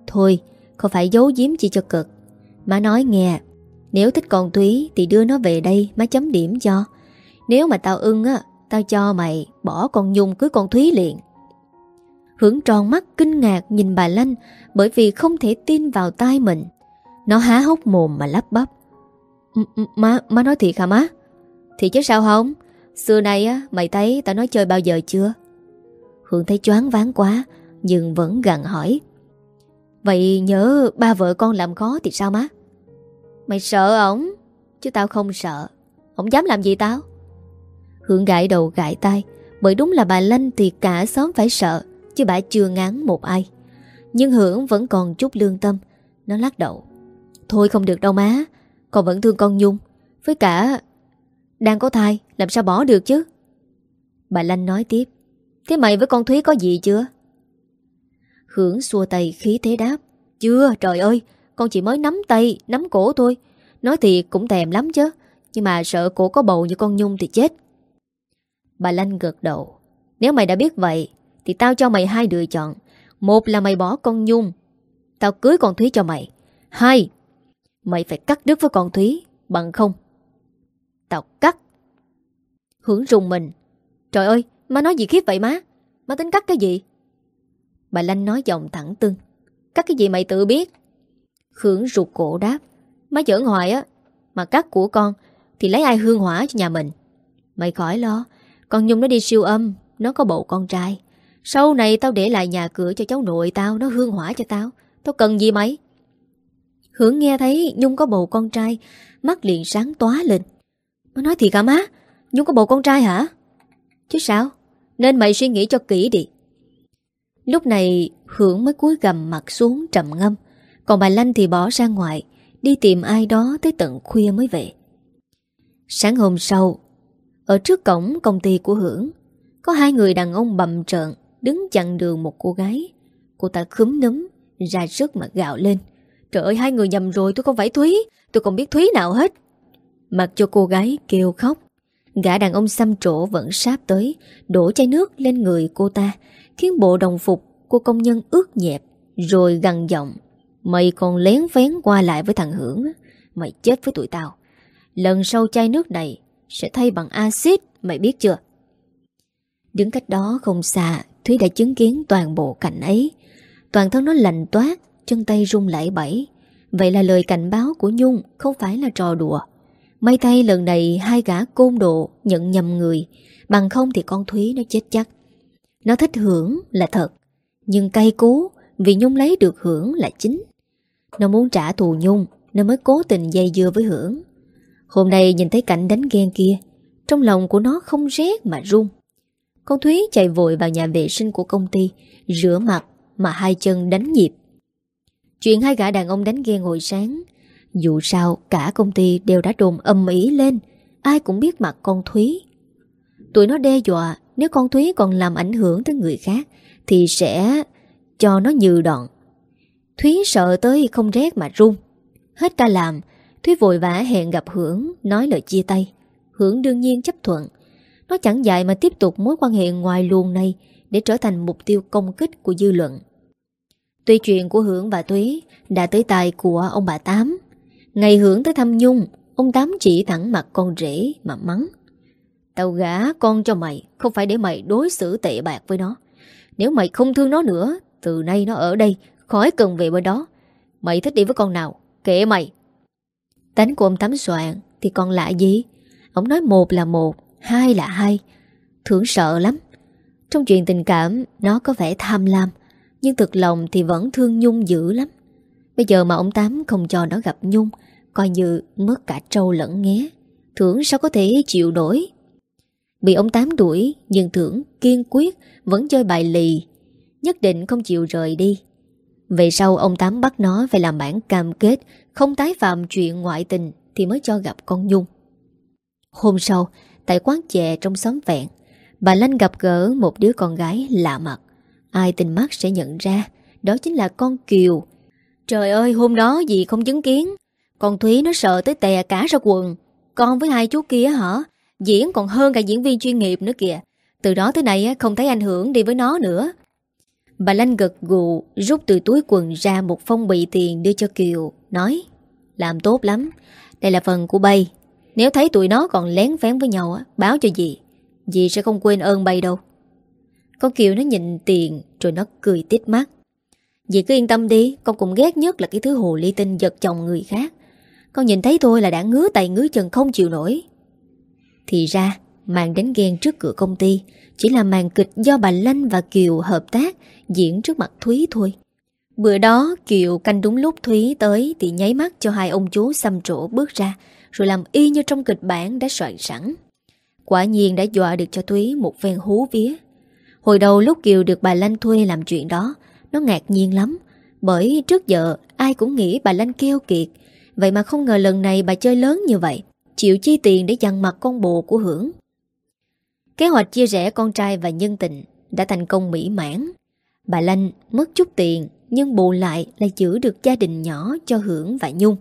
Thôi không phải giấu giếm chi cho cực. Má nói nghe Nếu thích con Thúy thì đưa nó về đây Má chấm điểm cho. Nếu mà tao ưng á Tao cho mày bỏ con Nhung cưới con Thúy liền. Hưởng tròn mắt kinh ngạc nhìn bà Lanh Bởi vì không thể tin vào tai mình. Nó há hốc mồm mà lắp bắp Má, má nói thiệt hả má? Thì chứ sao không? Xưa nay á mày thấy tao nói chơi bao giờ chưa? Hương thấy choáng váng quá, Nhưng vẫn gặn hỏi. Vậy nhớ ba vợ con làm khó thì sao má? Mày sợ ổng, Chứ tao không sợ. Ổng dám làm gì tao? Hương gãi đầu gãi tay Bởi đúng là bà Lanh thì cả xóm phải sợ, Chứ bà chưa ngán một ai. Nhưng Hưởng vẫn còn chút lương tâm, Nó lắc đầu. Thôi không được đâu má, Con vẫn thương con Nhung, Với cả Đang có thai, Làm sao bỏ được chứ? Bà Lanh nói tiếp. Thế mày với con Thúy có gì chưa? Hưởng xua tay khí thế đáp. Chưa, trời ơi, Con chỉ mới nắm tay, nắm cổ thôi. Nói thiệt cũng thèm lắm chứ, Nhưng mà sợ cổ có bầu như con Nhung thì chết. Bà Lanh gật đầu. Nếu mày đã biết vậy, Thì tao cho mày hai lựa chọn. Một là mày bỏ con Nhung, Tao cưới con Thúy cho mày. Hai, Mày phải cắt đứt với con Thúy, Bằng không, Tao cắt. Hưởng rùng mình. Trời ơi má nói gì khiếp vậy má? Má tính cắt cái gì? Bà Lanh nói giọng thẳng tưng. Cắt cái gì mày tự biết? Khưởng rụt cổ đáp. Má giỡn hoài á, Mà cắt của con Thì lấy ai hương hỏa cho nhà mình? Mày khỏi lo, Con Nhung nó đi siêu âm, Nó có bầu con trai. Sau này tao để lại nhà cửa cho cháu nội tao, Nó hương hỏa cho tao. Tao cần gì mấy Hưởng nghe thấy Nhung có bầu con trai, Mắt liền sáng tóa lên. Má nói thiệt hả má? Nhung có bầu con trai hả? Chứ sao? Nên mày suy nghĩ cho kỹ đi. Lúc này, Hưởng mới cúi gầm mặt xuống trầm ngâm. Còn bà Lanh thì bỏ ra ngoài, Đi tìm ai đó tới tận khuya mới về. Sáng hôm sau, Ở trước cổng công ty của Hưởng, Có hai người đàn ông bầm trợn Đứng chặn đường một cô gái. Cô ta khúm núm, Ra sức mà gạo lên. Trời ơi, hai người nhầm rồi, tôi không phải Thúy, Tôi không biết Thúy nào hết. Mặc cho cô gái kêu khóc Gã đàn ông xăm trổ vẫn sáp tới, Đổ chai nước lên người cô ta, Khiến bộ đồng phục của công nhân ướt nhẹp, Rồi gằn giọng, Mày còn lén vén qua lại với thằng Hưởng Mày chết với tụi tao. Lần sau chai nước này Sẽ thay bằng axit, Mày biết chưa? Đứng cách đó không xa, Thúy đã chứng kiến toàn bộ cảnh ấy. Toàn thân nó lạnh toát, Chân tay rung lẩy bẩy. Vậy là lời cảnh báo của Nhung Không phải là trò đùa. May tay lần này hai gã côn độ Nhận nhầm người, Bằng không thì con Thúy nó chết chắc. Nó thích hưởng là thật, Nhưng cay cú Vì Nhung lấy được hưởng là chính. Nó muốn trả thù Nhung, Nó mới cố tình dây dưa với hưởng. Hôm nay nhìn thấy cảnh đánh ghen kia, Trong lòng của nó không rét mà run. Con Thúy chạy vội vào nhà vệ sinh của công ty, Rửa mặt mà hai chân đánh nhịp. Chuyện hai gã đàn ông đánh ghen hồi sáng dù sao, cả công ty đều đã đồn âm ý lên. Ai cũng biết mặt con Thúy. Tụi nó đe dọa, Nếu con Thúy còn làm ảnh hưởng tới người khác, Thì sẽ cho nó như đoạn Thúy sợ tới không rét mà run. Hết ca làm, Thúy vội vã hẹn gặp Hưởng, Nói lời chia tay. Hưởng đương nhiên chấp thuận. Nó chẳng dại mà tiếp tục mối quan hệ ngoài luồng này Để trở thành mục tiêu công kích của dư luận. Tuy chuyện của Hưởng và Thúy Đã tới tài của ông bà Tám Ngày Hưởng tới thăm Nhung, Ông Tám chỉ thẳng mặt con rể mà mắng. Tao gả con cho mày, Không phải để mày đối xử tệ bạc với nó. Nếu mày không thương nó nữa, Từ nay nó ở đây, Khỏi cần về bên đó. Mày thích đi với con nào Kệ mày. Tánh của ông Tám soạn, Thì còn lạ gì? Ông nói một là một, Hai là hai. Thưởng sợ lắm. Trong chuyện tình cảm, Nó có vẻ tham lam, Nhưng thực lòng thì vẫn thương Nhung dữ lắm. Bây giờ mà ông Tám không cho nó gặp Nhung, Coi như mất cả trâu lẫn nghé. Thưởng sao có thể chịu nổi? Bị ông Tám đuổi, Nhưng Thưởng kiên quyết Vẫn chơi bài lì, Nhất định không chịu rời đi. Về sau ông Tám bắt nó phải làm bản cam kết Không tái phạm chuyện ngoại tình Thì mới cho gặp con Nhung. Hôm sau, Tại quán chè trong xóm vẹn, Bà Lanh gặp gỡ một đứa con gái lạ mặt. Ai tình mắt sẽ nhận ra, Đó chính là con Kiều Trời ơi, hôm đó gì không chứng kiến. Con Thúy nó sợ tới tè cả ra quần. Con với hai chú kia hả? Diễn còn hơn cả diễn viên chuyên nghiệp nữa kìa. Từ đó tới nay không thấy ảnh hưởng đi với nó nữa. Bà Lanh gật gù, Rút từ túi quần ra một phong bì tiền đưa cho Kiều, Nói, Làm tốt lắm. Đây là phần của bay. Nếu thấy tụi nó còn lén phén với nhau Báo cho dì. Dì sẽ không quên ơn bay đâu. Con Kiều nó nhìn tiền, Rồi nó cười tít mắt. Dì cứ yên tâm đi, Con cũng ghét nhất là cái thứ hồ ly tinh giật chồng người khác. Con nhìn thấy tôi là đã ngứa tay ngứa chân không chịu nổi. Thì ra, Màn đánh ghen trước cửa công ty Chỉ là màn kịch do bà Lanh và Kiều hợp tác Diễn trước mặt Thúy thôi. Bữa đó, Kiều canh đúng lúc Thúy tới Thì nháy mắt cho hai ông chú xăm trổ bước ra, Rồi làm y như trong kịch bản đã soạn sẵn. Quả nhiên đã dọa được cho Thúy một phen hú vía. Hồi đầu lúc Kiều được bà Lanh thuê làm chuyện đó nó ngạc nhiên lắm. Bởi trước giờ, ai cũng nghĩ bà Lanh keo kiệt. Vậy mà không ngờ lần này bà chơi lớn như vậy, Chịu chi tiền để dằn mặt con bồ của Hưởng. Kế hoạch chia rẽ con trai và nhân tình Đã thành công mỹ mãn. Bà Lanh mất chút tiền, Nhưng bù lại là giữ được gia đình nhỏ cho Hưởng và Nhung.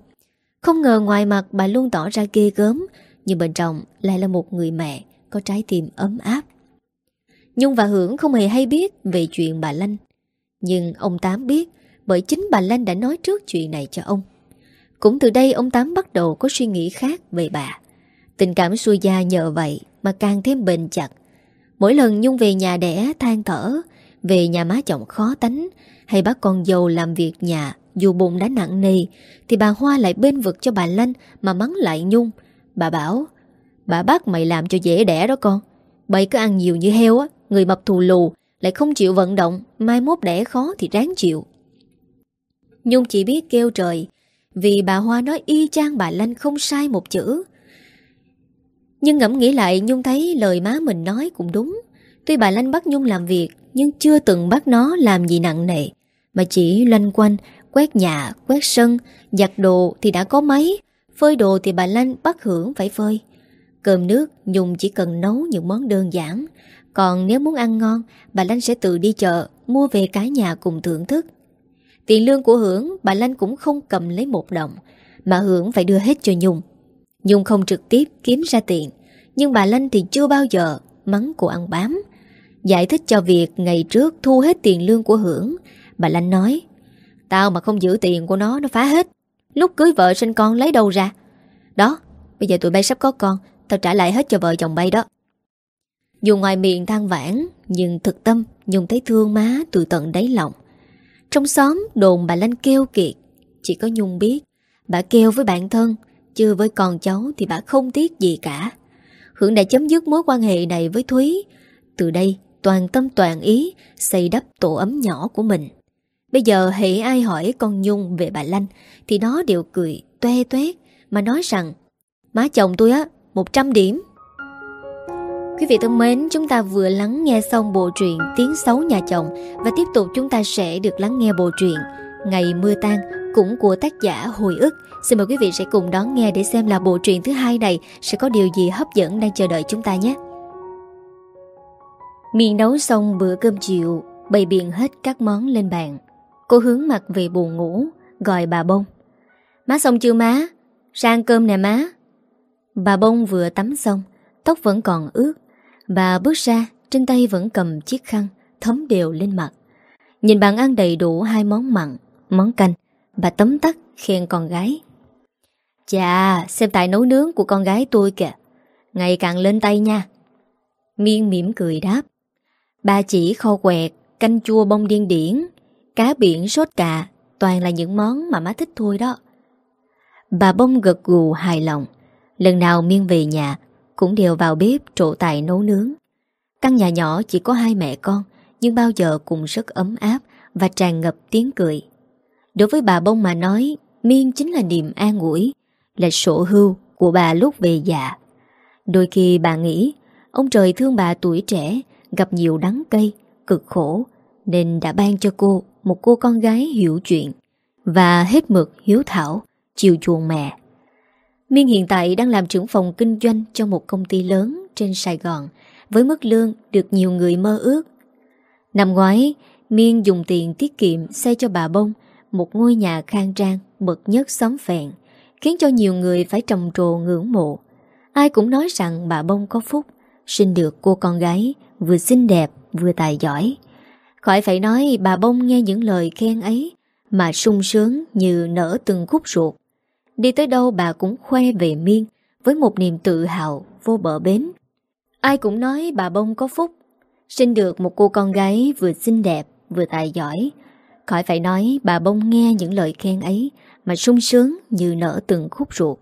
Không ngờ ngoài mặt bà luôn tỏ ra ghê gớm, Nhưng bên trong lại là một người mẹ Có trái tim ấm áp. Nhung và Hưởng không hề hay biết Về chuyện bà Lanh. Nhưng ông Tám biết, Bởi chính bà Lanh đã nói trước chuyện này cho ông. Cũng từ đây ông Tám bắt đầu có suy nghĩ khác về bà. Tình cảm xuôi gia nhờ vậy Mà càng thêm bền chặt. Mỗi lần Nhung về nhà đẻ than thở, Về nhà má chồng khó tánh, Hay bác con dâu làm việc nhà, Dù bụng đã nặng nề, Thì bà Hoa lại bên vực cho bà Lanh Mà mắng lại Nhung. Bà bảo, Bà bác mày làm cho dễ đẻ đó con. Bày cứ ăn nhiều như heo á, Người mập thù lù lại không chịu vận động Mai mốt đẻ khó thì ráng chịu. Nhung chỉ biết kêu trời Vì bà Hoa nói y chang bà Lanh không sai một chữ. Nhưng ngẫm nghĩ lại Nhung thấy lời má mình nói cũng đúng. Tuy bà Lanh bắt Nhung làm việc Nhưng chưa từng bắt nó làm gì nặng nề. Mà chỉ loanh quanh Quét nhà, quét sân Giặt đồ thì đã có máy Phơi đồ thì bà Lanh bắt hưởng phải phơi. Cơm nước Nhung chỉ cần nấu những món đơn giản. Còn nếu muốn ăn ngon, Bà Lanh sẽ tự đi chợ, Mua về cả nhà cùng thưởng thức. Tiền lương của Hưởng, bà Lanh cũng không cầm lấy một đồng, Mà Hưởng phải đưa hết cho Nhung. Nhung không trực tiếp kiếm ra tiền, Nhưng bà Lanh thì chưa bao giờ Mắng cô ăn bám. Giải thích cho việc ngày trước thu hết tiền lương của Hưởng, Bà Lanh nói, Tao mà không giữ tiền của nó Nó phá hết. Lúc cưới vợ sinh con lấy đâu ra? Đó, Bây giờ tụi bay sắp có con, Tao trả lại hết cho vợ chồng bay đó. Dù ngoài miệng than vãn, Nhưng thực tâm Nhung thấy thương má từ tận đáy lòng. Trong xóm, đồn bà Lanh kêu kiệt. Chỉ có Nhung biết, Bà kêu với bạn thân, Chứ với con cháu thì bà không tiếc gì cả. Hưởng đã chấm dứt mối quan hệ này với Thúy, Từ đây toàn tâm toàn ý Xây đắp tổ ấm nhỏ của mình. Bây giờ hãy ai hỏi con Nhung về bà Lanh Thì nó đều cười toe toét Mà nói rằng, Má chồng tôi á 100 điểm. Quý vị thân mến, chúng ta vừa lắng nghe xong bộ truyện Tiếng Xấu Nhà Chồng và tiếp tục chúng ta sẽ được lắng nghe bộ truyện Ngày Mưa Tan cũng của tác giả Hồi ức. Xin mời quý vị sẽ cùng đón nghe để xem là bộ truyện thứ hai này sẽ có điều gì hấp dẫn đang chờ đợi chúng ta nhé. Miền nấu xong bữa cơm chiều, bày biện hết các món lên bàn. Cô hướng mặt về buồn ngủ, gọi bà Bông. Má xong chưa má? Sang cơm nè má. Bà Bông vừa tắm xong, tóc vẫn còn ướt. Bà bước ra, trên tay vẫn cầm chiếc khăn, thấm đều lên mặt. Nhìn bạn ăn đầy đủ hai món mặn, món canh, bà tấm tắc khen con gái. Chà, xem tài nấu nướng của con gái tôi kìa. Ngày càng lên tay nha. Miên mỉm cười đáp. Bà chỉ kho quẹt, canh chua bông điên điển, cá biển sốt cà, toàn là những món mà má thích thôi đó. Bà bông gật gù hài lòng. Lần nào Miên về nhà, cũng đều vào bếp trộ tài nấu nướng. Căn nhà nhỏ chỉ có hai mẹ con, nhưng bao giờ cũng rất ấm áp và tràn ngập tiếng cười. Đối với bà bông mà nói, Miên chính là niềm an ủi, là sổ hưu của bà lúc về già. Dạ. Đôi khi bà nghĩ, ông trời thương bà tuổi trẻ, gặp nhiều đắng cây, cực khổ, nên đã ban cho cô một cô con gái hiểu chuyện và hết mực hiếu thảo, chiều chuộng mẹ. Miên hiện tại đang làm trưởng phòng kinh doanh cho một công ty lớn trên Sài Gòn với mức lương được nhiều người mơ ước. Năm ngoái, Miên dùng tiền tiết kiệm xây cho bà Bông một ngôi nhà khang trang bậc nhất xóm phèn, khiến cho nhiều người phải trầm trồ ngưỡng mộ. Ai cũng nói rằng bà Bông có phúc, sinh được cô con gái vừa xinh đẹp vừa tài giỏi. Khỏi phải nói bà Bông nghe những lời khen ấy mà sung sướng như nở từng khúc ruột. Đi tới đâu bà cũng khoe về miên với một niềm tự hào vô bờ bến. Ai cũng nói bà Bông có phúc, sinh được một cô con gái vừa xinh đẹp vừa tài giỏi. Khỏi phải nói bà Bông nghe những lời khen ấy mà sung sướng như nở từng khúc ruột.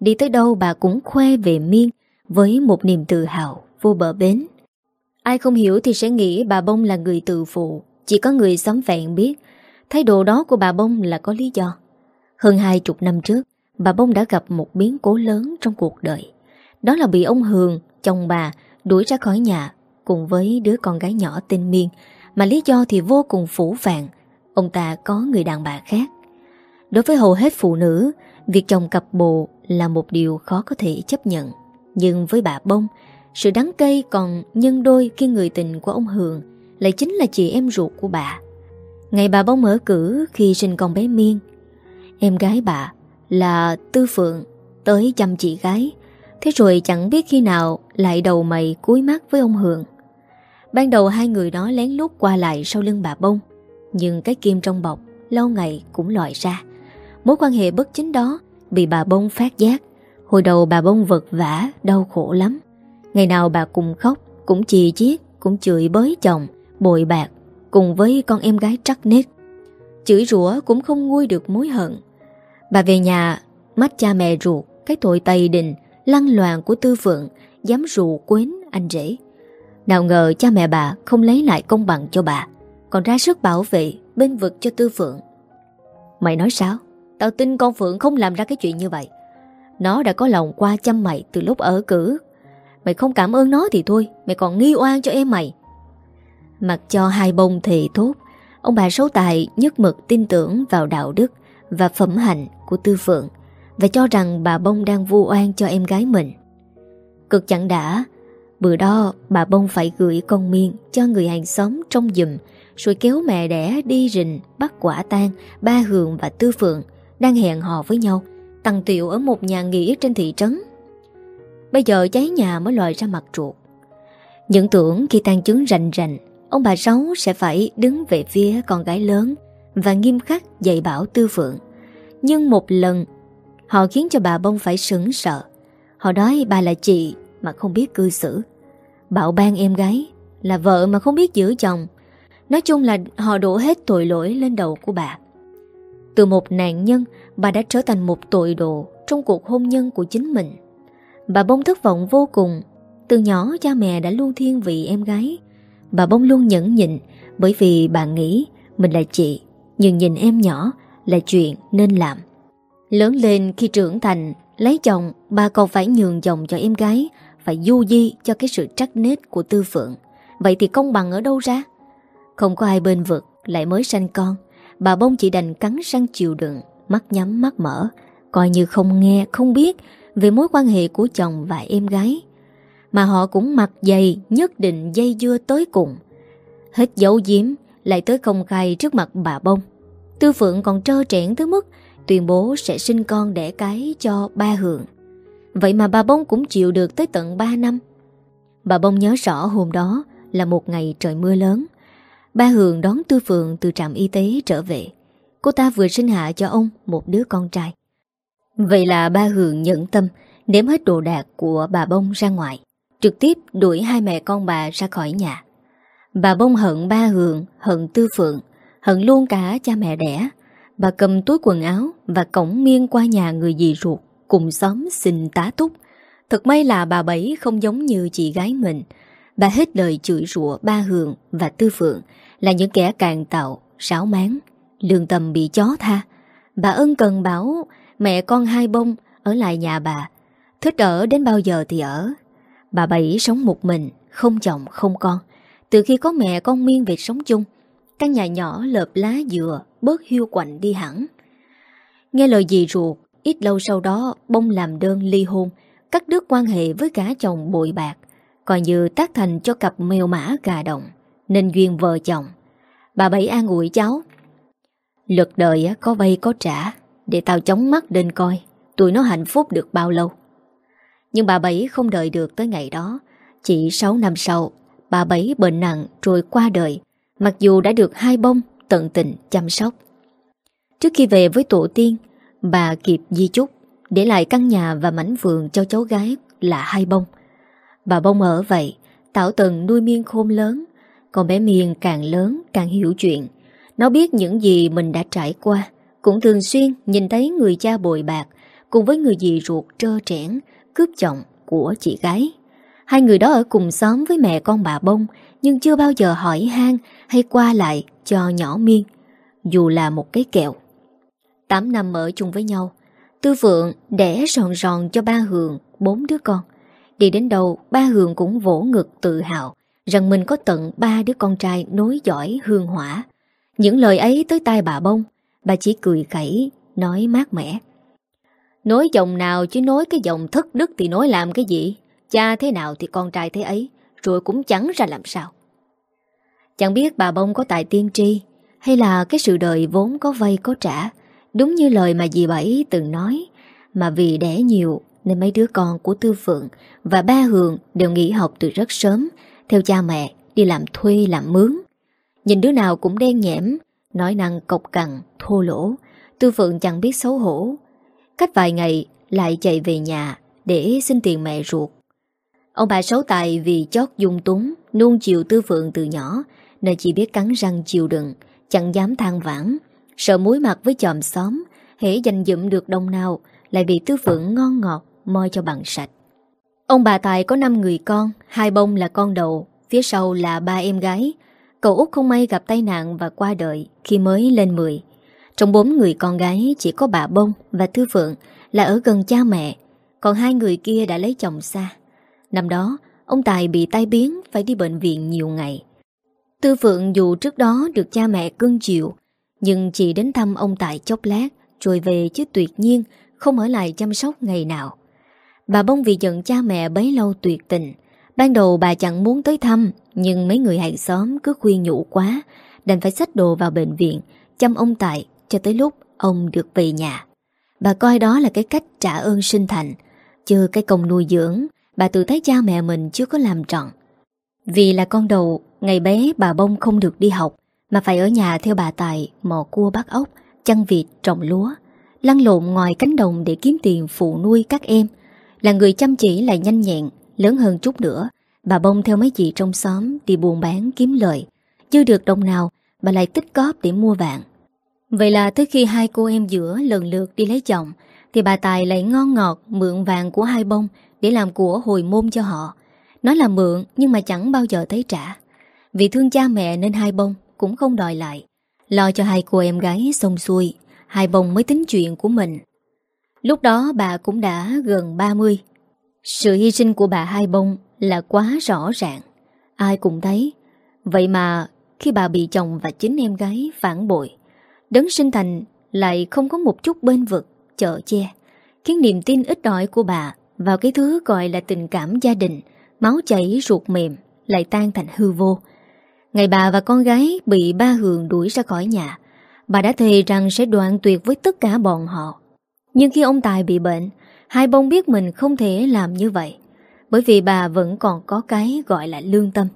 Đi tới đâu bà cũng khoe về miên với một niềm tự hào vô bờ bến. Ai không hiểu thì sẽ nghĩ bà Bông là người tự phụ, chỉ có người xóm vẹn biết. Thái độ đó của bà Bông là có lý do. Hơn hai chục năm trước, bà Bông đã gặp một biến cố lớn trong cuộc đời. Đó là bị ông Hường, chồng bà, đuổi ra khỏi nhà cùng với đứa con gái nhỏ tên Miên, mà lý do thì vô cùng phủ vàng, ông ta có người đàn bà khác. Đối với hầu hết phụ nữ, việc chồng cặp bồ là một điều khó có thể chấp nhận. Nhưng với bà Bông, sự đắng cay còn nhân đôi khi người tình của ông Hường lại chính là chị em ruột của bà. Ngày bà Bông mở cử khi sinh con bé Miên, em gái bà là Tư Phượng tới chăm chị gái. Thế rồi chẳng biết khi nào lại đầu mày cúi mắt với ông Hường. Ban đầu hai người đó lén lút qua lại sau lưng bà Bông. Nhưng cái kim trong bọc lâu ngày cũng lòi ra. Mối quan hệ bất chính đó bị bà Bông phát giác. Hồi đầu bà Bông vật vả, đau khổ lắm. Ngày nào bà cùng khóc, cũng chì chiết, cũng chửi bới chồng, bội bạc, cùng với con em gái trắc nết. Chửi rủa cũng không nguôi được mối hận. Bà về nhà, mắt cha mẹ ruột, cái tội tày đình, lăng loạn của tư phượng, dám rụ quến anh rể. Nào ngờ cha mẹ bà không lấy lại công bằng cho bà, còn ra sức bảo vệ, bên vực cho tư phượng. Mày nói sao? Tao tin con Phượng không làm ra cái chuyện như vậy. Nó đã có lòng qua chăm mày từ lúc ở cử Mày không cảm ơn nó thì thôi Mày còn nghi oan cho em mày Mặc cho hai bông thì tốt Ông bà xấu tài nhất mực tin tưởng vào đạo đức và phẩm hạnh của Tư Phượng Và cho rằng bà bông đang vu oan cho em gái mình. Cực chẳng đã, Bữa đó bà bông phải gửi con miên Cho người hàng xóm trong giùm Rồi kéo mẹ đẻ đi rình Bắt quả tang Ba Hường và Tư Phượng Đang hẹn hò với nhau Tăng tiệu ở một nhà nghỉ trên thị trấn. Bây giờ cháy nhà mới lòi ra mặt ruột. Những tưởng khi tan chứng rành rành, Ông bà Sáu sẽ phải đứng về phía con gái lớn và nghiêm khắc dạy bảo tư phượng. Nhưng một lần, Họ khiến cho bà bông phải sững sợ Họ nói, bà là chị Mà không biết cư xử. Bảo ban em gái Là vợ mà không biết giữ chồng. Nói chung là họ đổ hết tội lỗi lên đầu của bà. Từ một nạn nhân, Bà đã trở thành một tội đồ Trong cuộc hôn nhân của chính mình. Bà bông thất vọng vô cùng. Từ nhỏ, cha mẹ đã luôn thiên vị em gái. Bà bông luôn nhẫn nhịn Bởi vì bà nghĩ mình là chị. Nhưng nhìn em nhỏ là chuyện nên làm Lớn lên khi trưởng thành Lấy chồng bà còn phải nhường chồng cho em gái phải du di cho cái sự trắc nết của Tư Phượng. Vậy thì công bằng ở đâu ra? Không có ai bên vực, lại mới sanh con. Bà bông chỉ đành cắn răng chịu đựng, mắt nhắm mắt mở, coi như không nghe, không biết về mối quan hệ của chồng và em gái. Mà họ cũng mặc dày nhất định dây dưa tới cùng. Hết giấu diếm, lại tới công khai trước mặt bà bông. Tư Phượng còn trơ trẽn tới mức tuyên bố sẽ sinh con đẻ cái cho ba Hường. Vậy mà bà bông cũng chịu được tới tận 3 năm. Bà bông nhớ rõ hôm đó là một ngày trời mưa lớn. Ba Hường đón Tư Phượng từ trạm y tế trở về. Cô ta vừa sinh hạ cho ông một đứa con trai. Vậy là ba Hường nhận tâm ném hết đồ đạc của bà bông ra ngoài. Trực tiếp đuổi hai mẹ con bà ra khỏi nhà. Bà bông hận ba Hường, hận Tư Phượng, hận luôn cả cha mẹ đẻ. Bà cầm túi quần áo và cổng miên qua nhà người dì ruột cùng xóm xin tá túc. Thật may là bà Bảy không giống như chị gái mình. Bà hết lời chửi rủa ba Hường và Tư Phượng là những kẻ càng tạo, sáo máng. Lương tâm bị chó tha. Bà ân cần bảo mẹ con hai bông ở lại nhà bà. Thích ở đến bao giờ thì ở. Bà Bảy sống một mình, không chồng, không con. Từ khi có mẹ con Miên về sống chung, căn nhà nhỏ lợp lá dừa bớt hiu quạnh đi hẳn. Nghe lời dì ruột, ít lâu sau đó bông làm đơn ly hôn, cắt đứt quan hệ với cả chồng bội bạc, coi như tác thành cho cặp mèo mã gà đồng, nên duyên vợ chồng. Bà Bảy an ủi cháu. Lực đời có vay có trả, để tao chóng mắt lên coi, tụi nó hạnh phúc được bao lâu. Nhưng bà Bảy không đợi được tới ngày đó, chỉ 6 năm sau, bà Bảy bệnh nặng rồi qua đời, mặc dù đã được hai bông tận tình chăm sóc. Trước khi về với tổ tiên, bà kịp di chúc, để lại căn nhà và mảnh vườn cho cháu gái là hai bông. Bà bông ở vậy, Tảo Tần nuôi miên khôn lớn, còn bé miên càng lớn càng hiểu chuyện. Nó biết những gì mình đã trải qua, cũng thường xuyên nhìn thấy người cha bồi bạc cùng với người dì ruột trơ trẽn, cướp chồng của chị gái. Hai người đó ở cùng xóm với mẹ con bà bông, nhưng chưa bao giờ hỏi han hay qua lại cho nhỏ miên, dù là một cái kẹo. Tám năm ở chung với nhau, Tư Phượng đẻ ròn ròn cho ba Hường bốn đứa con. Đi đến đâu, ba Hường cũng vỗ ngực tự hào rằng mình có tận ba đứa con trai nối giỏi hương hỏa. Những lời ấy tới tai bà bông, bà chỉ cười khẩy, nói mát mẻ. Nối dòng nào chứ nối cái dòng thất đức thì nối làm cái gì? Cha thế nào thì con trai thế ấy, rồi cũng chẳng ra làm sao. Chẳng biết bà bông có tài tiên tri, hay là cái sự đời vốn có vay có trả, đúng như lời mà dì Bảy từng nói, mà vì đẻ nhiều nên mấy đứa con của Tư Phượng và ba Hường đều nghỉ học từ rất sớm, theo cha mẹ đi làm thuê làm mướn. Nhìn đứa nào cũng đen nhẽm, nói năng cộc cằn, thô lỗ, Tư Phượng chẳng biết xấu hổ. Cách vài ngày lại chạy về nhà để xin tiền mẹ ruột. Ông bà xấu tài vì chót dung túng, nuông chiều Tư Phượng từ nhỏ, nên chỉ biết cắn răng chịu đựng, chẳng dám than vãn, sợ muối mặt với chòm xóm, hễ dành dụm được đồng nào lại bị Tư Phượng ngon ngọt moi cho bằng sạch. Ông bà Tài có 5 người con, hai bông là con đầu, phía sau là ba em gái. Cậu út không may gặp tai nạn và qua đời khi mới lên 10. Trong bốn người con gái chỉ có bà Bông và Thư Phượng là ở gần cha mẹ, còn hai người kia đã lấy chồng xa. Năm đó, ông Tài bị tai biến phải đi bệnh viện nhiều ngày. Tư Phượng dù trước đó được cha mẹ cưng chịu, nhưng chỉ đến thăm ông Tài chốc lát rồi về chứ tuyệt nhiên không ở lại chăm sóc ngày nào. Bà Bông vì giận cha mẹ bấy lâu tuyệt tình. Ban đầu bà chẳng muốn tới thăm, nhưng mấy người hàng xóm cứ khuyên nhủ quá, đành phải xách đồ vào bệnh viện, chăm ông Tài cho tới lúc ông được về nhà. Bà coi đó là cái cách trả ơn sinh thành, chứ cái công nuôi dưỡng, bà tự thấy cha mẹ mình chưa có làm trọn. Vì là con đầu, ngày bé bà Bông không được đi học, mà phải ở nhà theo bà Tài mò cua bắt ốc, chăn vịt, trồng lúa, lăn lộn ngoài cánh đồng để kiếm tiền phụ nuôi các em. Là người chăm chỉ lại nhanh nhẹn, lớn hơn chút nữa, bà Bông theo mấy chị trong xóm đi buôn bán kiếm lợi. Chưa được đồng nào, bà lại tích góp để mua vàng. Vậy là tới khi hai cô em giữa lần lượt đi lấy chồng, thì bà Tài lại ngon ngọt mượn vàng của hai bông để làm của hồi môn cho họ. Nói là mượn nhưng mà chẳng bao giờ thấy trả. Vì thương cha mẹ nên hai bông cũng không đòi lại. Lo cho hai cô em gái xong xuôi, hai bông mới tính chuyện của mình. Lúc đó bà cũng đã gần 30. Sự hy sinh của bà Hai Bông là quá rõ ràng. Ai cũng thấy. Vậy mà khi bà bị chồng và chính em gái phản bội, đấng sinh thành lại không có một chút bên vực, chở che, khiến niềm tin ít ỏi của bà vào cái thứ gọi là tình cảm gia đình, máu chảy ruột mềm, lại tan thành hư vô. Ngày bà và con gái bị ba Hường đuổi ra khỏi nhà, bà đã thề rằng sẽ đoạn tuyệt với tất cả bọn họ. Nhưng khi ông Tài bị bệnh, hai bông biết mình không thể làm như vậy, bởi vì bà vẫn còn có cái gọi là lương tâm.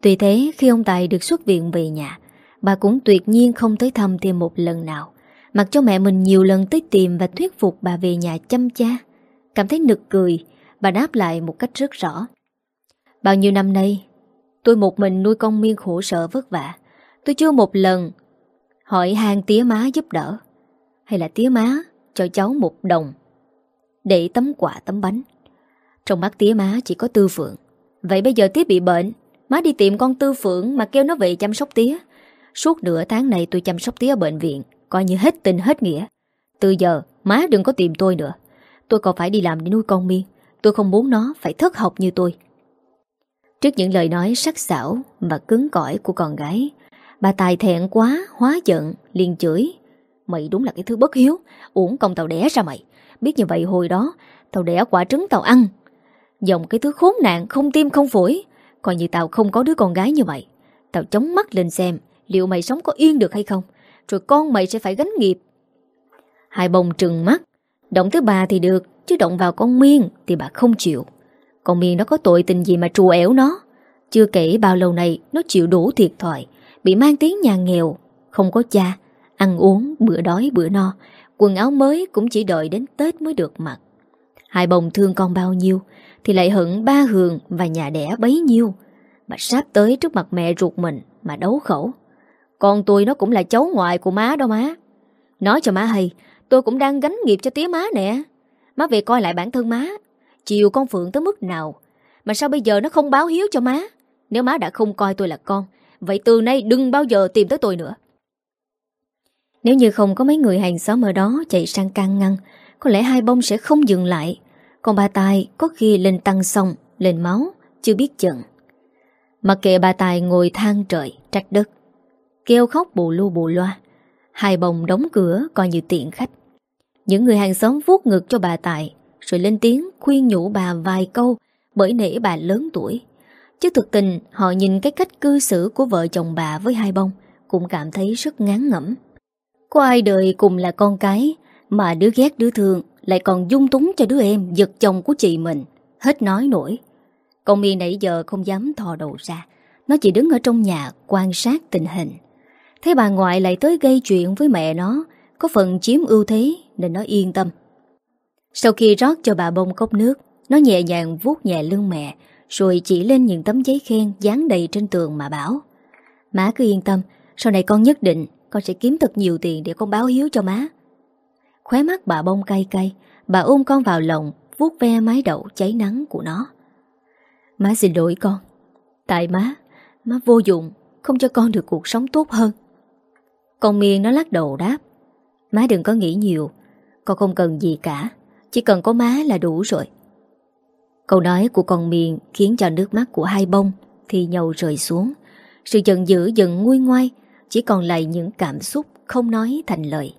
Tuy thế, khi ông Tài được xuất viện về nhà, bà cũng tuyệt nhiên không tới thăm thêm một lần nào. Mặc cho mẹ mình nhiều lần tới tìm và thuyết phục bà về nhà chăm cha. Cảm thấy nực cười, bà đáp lại một cách rất rõ. Bao nhiêu năm nay, tôi một mình nuôi con miên khổ sở vất vả. Tôi chưa một lần hỏi hàng tía má giúp đỡ. Hay là tía má cho cháu một đồng để tấm quả tấm bánh. Trong mắt tía má chỉ có tư phượng. Vậy bây giờ tía bị bệnh, má đi tìm con tư phượng mà kêu nó về chăm sóc tía. Suốt nửa tháng này tôi chăm sóc tía ở bệnh viện, coi như hết tình hết nghĩa. Từ giờ, má đừng có tìm tôi nữa. Tôi còn phải đi làm để nuôi con miên. Tôi không muốn nó phải thất học như tôi. Trước những lời nói sắc sảo và cứng cỏi của con gái, bà Tài thẹn quá, hóa giận, liền chửi. Mày đúng là cái thứ bất hiếu, uổng công tao đẻ ra mày. Biết như vậy hồi đó, tao đẻ quả trứng tao ăn. Dòng cái thứ khốn nạn, không tim không phổi. Coi như tao không có đứa con gái như vậy. Tao chống mắt lên xem liệu mày sống có yên được hay không. Rồi con mày sẽ phải gánh nghiệp. Hai bông trừng mắt. Động tới bà thì được, chứ động vào con Miên thì bà không chịu. Con Miên nó có tội tình gì mà trù ẻo nó. Chưa kể bao lâu này nó chịu đủ thiệt thòi, bị mang tiếng nhà nghèo, không có cha, ăn uống bữa đói bữa no, quần áo mới cũng chỉ đợi đến Tết mới được mặc. Hai bồng thương con bao nhiêu thì lại hận ba hường và nhà đẻ bấy nhiêu. Mà sắp tới trước mặt mẹ ruột mình mà đấu khẩu. Con tôi nó cũng là cháu ngoại của má đó má. Nói cho má hay, tôi cũng đang gánh nghiệp cho tía má nè. Má về coi lại bản thân má. Chiều con Phượng tới mức nào. Mà sao bây giờ nó không báo hiếu cho má? Nếu má đã không coi tôi là con, vậy từ nay đừng bao giờ tìm tới tôi nữa. Nếu như không có mấy người hàng xóm ở đó chạy sang can ngăn, có lẽ hai bông sẽ không dừng lại. Còn bà Tài có khi lên tăng sông, lên máu, chưa biết chừng. Mặc kệ bà Tài ngồi than trời, trách đất. Kêu khóc bù lu bù loa. Hai bồng đóng cửa coi như tiện khách. Những người hàng xóm vuốt ngực cho bà Tài, rồi lên tiếng khuyên nhủ bà vài câu bởi nể bà lớn tuổi. Chứ thực tình họ nhìn cái cách cư xử của vợ chồng bà với hai bông cũng cảm thấy rất ngán ngẩm. Có ai đời cùng là con cái Mà đứa ghét đứa thương Lại còn dung túng cho đứa em giật chồng của chị mình Hết nói nổi Con mi nãy giờ không dám thò đầu ra Nó chỉ đứng ở trong nhà quan sát tình hình Thế bà ngoại lại tới gây chuyện với mẹ nó. Có phần chiếm ưu thế, Nên nó yên tâm. Sau khi rót cho bà bông cốc nước, Nó nhẹ nhàng vuốt nhẹ lưng mẹ, Rồi chỉ lên những tấm giấy khen Dán đầy trên tường mà bảo, Má cứ yên tâm, Sau này con nhất định con sẽ kiếm thật nhiều tiền để con báo hiếu cho má. Khóe mắt bà bông cay cay, Bà ôm con vào lòng, vuốt ve mái đậu cháy nắng của nó. Má xin lỗi con, Tại má Má vô dụng, Không cho con được cuộc sống tốt hơn. Con miên nó lắc đầu đáp Má đừng có nghĩ nhiều Con không cần gì cả Chỉ cần có má là đủ rồi Câu nói của con miên khiến cho nước mắt của hai bông thì nhầu rời xuống. Sự giận dữ dần nguôi ngoai chỉ còn lại những cảm xúc không nói thành lời.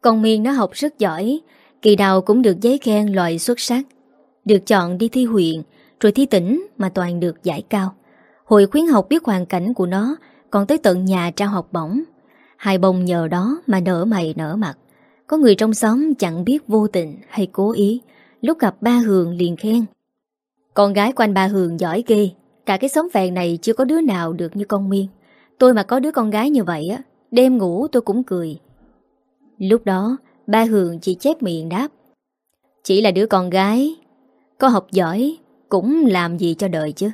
Con Miên nó học rất giỏi, kỳ nào cũng được giấy khen loại xuất sắc. Được chọn đi thi huyện, rồi thi tỉnh mà toàn được giải cao. Hội khuyến học biết hoàn cảnh của nó, còn tới tận nhà trao học bổng. Hai bông nhờ đó mà nở mày nở mặt. Có người trong xóm chẳng biết vô tình hay cố ý, lúc gặp ba Hường liền khen. Con gái quanh ba Hường giỏi ghê, cả cái xóm phèn này chưa có đứa nào được như con Miên. Tôi mà có đứa con gái như vậy á Đêm ngủ tôi cũng cười. Lúc đó ba Hường chỉ chép miệng đáp. Chỉ là đứa con gái Có học giỏi Cũng làm gì cho đời chứ.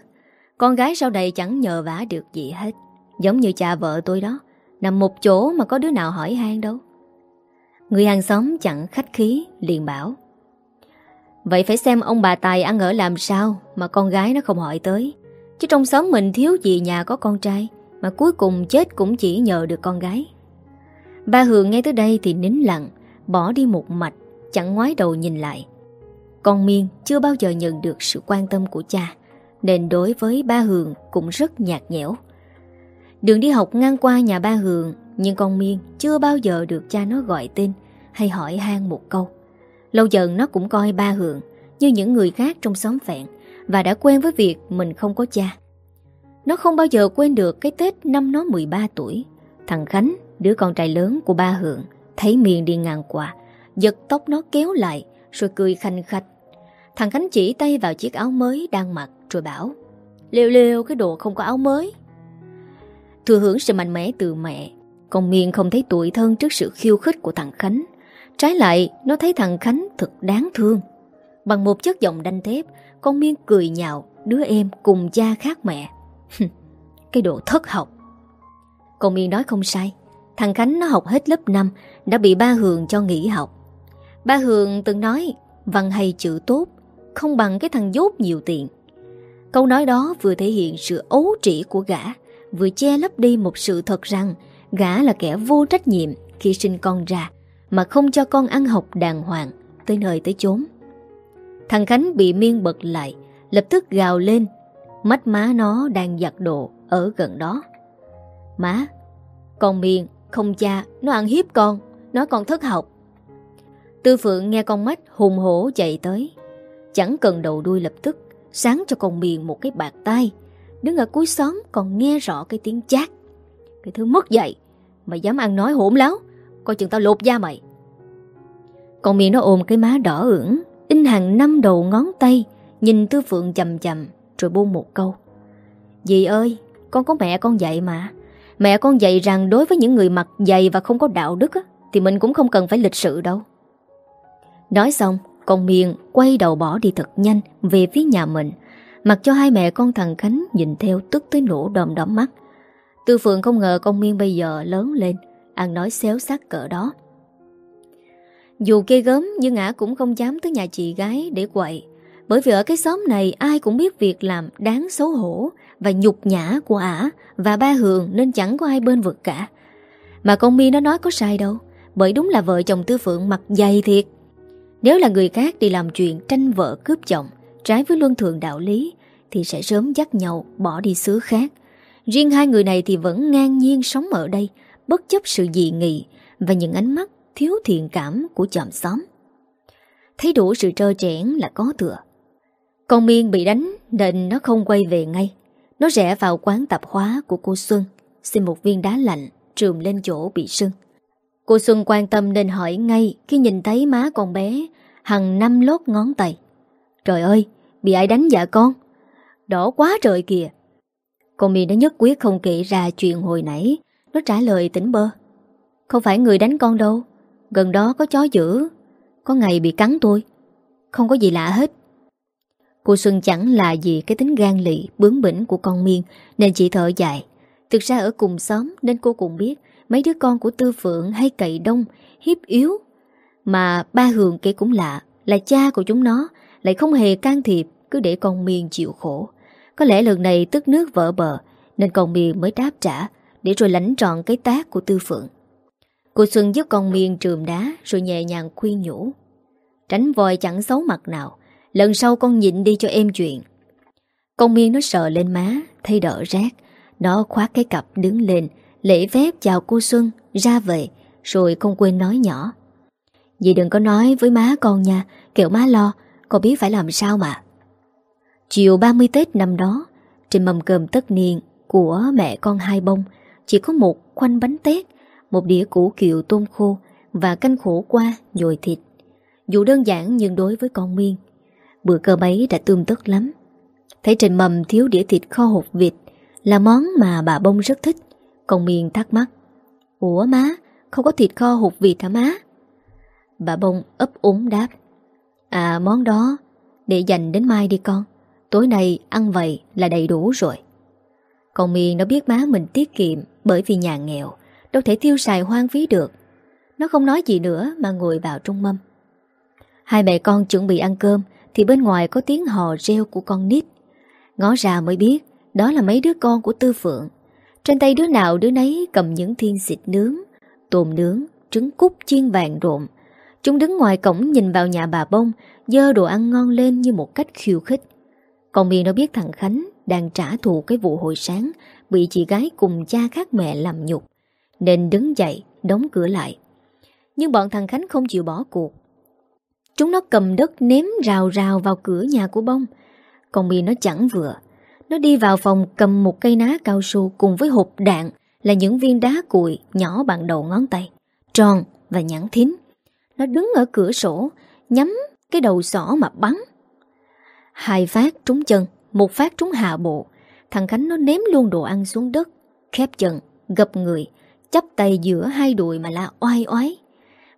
Con gái sau này chẳng nhờ vả được gì hết. Giống như cha vợ tôi đó. Nằm một chỗ mà có đứa nào hỏi han đâu. Người hàng xóm chẳng khách khí, liền bảo, Vậy phải xem ông bà Tài ăn ở làm sao Mà con gái nó không hỏi tới. Chứ trong xóm mình thiếu gì nhà có con trai, mà cuối cùng chết cũng chỉ nhờ được con gái. Ba Hường nghe tới đây thì nín lặng, Bỏ đi một mạch, Chẳng ngoái đầu nhìn lại. Con Miên chưa bao giờ nhận được sự quan tâm của cha, Nên đối với ba Hường cũng rất nhạt nhẽo. Đường đi học ngang qua nhà ba Hường Nhưng con Miên chưa bao giờ được cha nó gọi tên Hay hỏi han một câu. Lâu dần nó cũng coi ba Hường Như những người khác trong xóm phẹn Và đã quen với việc mình không có cha. Nó không bao giờ quên được cái Tết năm nó 13 tuổi. Thằng Khánh, đứa con trai lớn của ba Hường Thấy Miên đi ngang qua Giật tóc nó kéo lại Rồi cười khanh khách. Thằng Khánh chỉ tay vào chiếc áo mới đang mặc Rồi bảo Liêu liêu cái đồ không có áo mới. Thừa hưởng sự mạnh mẽ từ mẹ. Còn Miên không thấy tuổi thân trước sự khiêu khích của thằng Khánh. Trái lại, Nó thấy thằng Khánh thật đáng thương. Bằng một chất giọng đanh thép, Con Miên cười nhạo Đứa em cùng cha khác mẹ. Cái độ thất học. Con Miên nói không sai. Thằng Khánh nó học hết lớp 5 Đã bị ba Hường cho nghỉ học. Ba Hường từng nói, Văn hay chữ tốt, Không bằng cái thằng dốt nhiều tiền. Câu nói đó vừa thể hiện sự ấu trĩ của gã Vừa che lấp đi một sự thật rằng Gã là kẻ vô trách nhiệm Khi sinh con ra Mà không cho con ăn học đàng hoàng Tới nơi tới chốn. Thằng Khánh bị miên bật lại, Lập tức gào lên Mắt má nó đang giặt đồ Ở gần đó. Má, Con miên, không cha, Nó ăn hiếp con, Nó còn thất học. Tư Phượng nghe con mắt hùng hổ chạy tới, Chẳng cần đầu đuôi lập tức, Sáng cho con miên một cái bạc tay Đứng ở cuối xóm còn nghe rõ cái tiếng chát. Cái thứ mất dậy Mày dám ăn nói hỗn láo Coi chừng tao lột da mày. Còn miệng nó ôm cái má đỏ ửng In hàng năm đầu ngón tay Nhìn Tư Phượng chầm chầm Rồi buông một câu. Dì ơi con có mẹ con dạy mà. Mẹ con dạy rằng đối với những người mặc dày và không có đạo đức á, Thì mình cũng không cần phải lịch sự đâu. Nói xong Con miền quay đầu bỏ đi thật nhanh Về phía nhà mình Mặc cho hai mẹ con thằng Khánh nhìn theo tức tới nổ đom đóm mắt. Tư Phượng không ngờ con Miên bây giờ lớn lên, Ăn nói xéo xác cỡ đó. Dù kê gớm nhưng ngã cũng không dám tới nhà chị gái để quậy, Bởi vì ở cái xóm này ai cũng biết việc làm đáng xấu hổ Và nhục nhã của ả và ba Hường nên chẳng có ai bên vực cả. Mà con Miên nó nói có sai đâu, Bởi đúng là vợ chồng Tư Phượng mặt dày thiệt. Nếu là người khác đi làm chuyện tranh vợ cướp chồng. Trái với luân thường đạo lý, Thì sẽ sớm dắt nhau bỏ đi xứ khác. Riêng hai người này thì vẫn ngang nhiên sống ở đây, Bất chấp sự dị nghị Và những ánh mắt thiếu thiện cảm của chòm xóm. Thấy đủ sự trơ trẽn là có thừa. Con Miên bị đánh Nên nó không quay về ngay. Nó rẽ vào quán tạp hóa của cô Xuân, Xin một viên đá lạnh Trùm lên chỗ bị sưng. Cô Xuân quan tâm nên hỏi ngay Khi nhìn thấy má con bé Hằng năm lốt ngón tay. Trời ơi Bị ai đánh dạ con? Đỏ quá trời kìa. Con mi nó nhất quyết không kể ra chuyện hồi nãy. Nó trả lời tỉnh bơ. Không phải người đánh con đâu. Gần đó có chó dữ. Có ngày bị cắn tôi. Không có gì lạ hết. Cô Xuân chẳng là gì cái tính gan lị, Bướng bỉnh của con miên Nên chỉ thở dài. Thực ra ở cùng xóm nên cô cũng biết Mấy đứa con của Tư Phượng hay cậy đông Hiếp yếu. Mà ba Hường kia cũng lạ, Là cha của chúng nó, Lại không hề can thiệp cứ để con Miên chịu khổ. Có lẽ lần này tức nước vỡ bờ, nên con Miên mới đáp trả, để rồi lãnh trọn cái tác của Tư Phượng. Cô Xuân giúp con Miên trườm đá, rồi nhẹ nhàng khuyên nhủ. Tránh vòi chẳng xấu mặt nào, lần sau con nhịn đi cho em chuyện. Con Miên nó sợ lên má, thấy đỡ rác. Nó khoát cái cặp đứng lên, lễ phép chào cô Xuân, ra về, rồi không quên nói nhỏ. Dì đừng có nói với má con nha, kiểu má lo, con biết phải làm sao mà. Chiều 30 Tết năm đó, trên mâm cơm tất niên của mẹ con hai bông, chỉ có một khoanh bánh tét, một đĩa củ kiệu tôm khô và canh khổ qua nhồi thịt. Dù đơn giản nhưng đối với con Miên, bữa cơm ấy đã tươm tất lắm. Thấy trên mầm thiếu đĩa thịt kho hột vịt là món mà bà bông rất thích. Con Miên thắc mắc. Ủa má, không có thịt kho hột vịt hả má? Bà bông ấp úng đáp. À món đó, để dành đến mai đi con. Tối nay ăn vậy là đầy đủ rồi. Còn Miên nó biết má mình tiết kiệm Bởi vì nhà nghèo Đâu thể tiêu xài hoang phí được. Nó không nói gì nữa mà ngồi vào trong mâm. Hai mẹ con chuẩn bị ăn cơm Thì bên ngoài có tiếng hò reo của con nít. Ngó ra mới biết Đó là mấy đứa con của Tư Phượng. Trên tay đứa nào đứa nấy cầm những thiên xịt nướng Tôm nướng, trứng cút chiên vàng rộn Chúng đứng ngoài cổng nhìn vào nhà bà bông Dơ đồ ăn ngon lên như một cách khiêu khích. Còn miền nó biết thằng Khánh Đang trả thù cái vụ hồi sáng Bị chị gái cùng cha khác mẹ làm nhục, Nên đứng dậy, Đóng cửa lại. Nhưng bọn thằng Khánh không chịu bỏ cuộc. Chúng nó cầm đất ném rào rào vào cửa nhà của bông. Còn miền nó chẳng vừa. Nó đi vào phòng cầm một cây ná cao su Cùng với hộp đạn Là những viên đá cuội nhỏ bằng đầu ngón tay, Tròn và nhẵn thính. Nó đứng ở cửa sổ, Nhắm cái đầu sỏ mà bắn. Hai phát trúng chân Một phát trúng hạ bộ. Thằng Khánh nó ném luôn đồ ăn xuống đất Khép chân, gập người chắp tay giữa hai đùi mà la oai oái.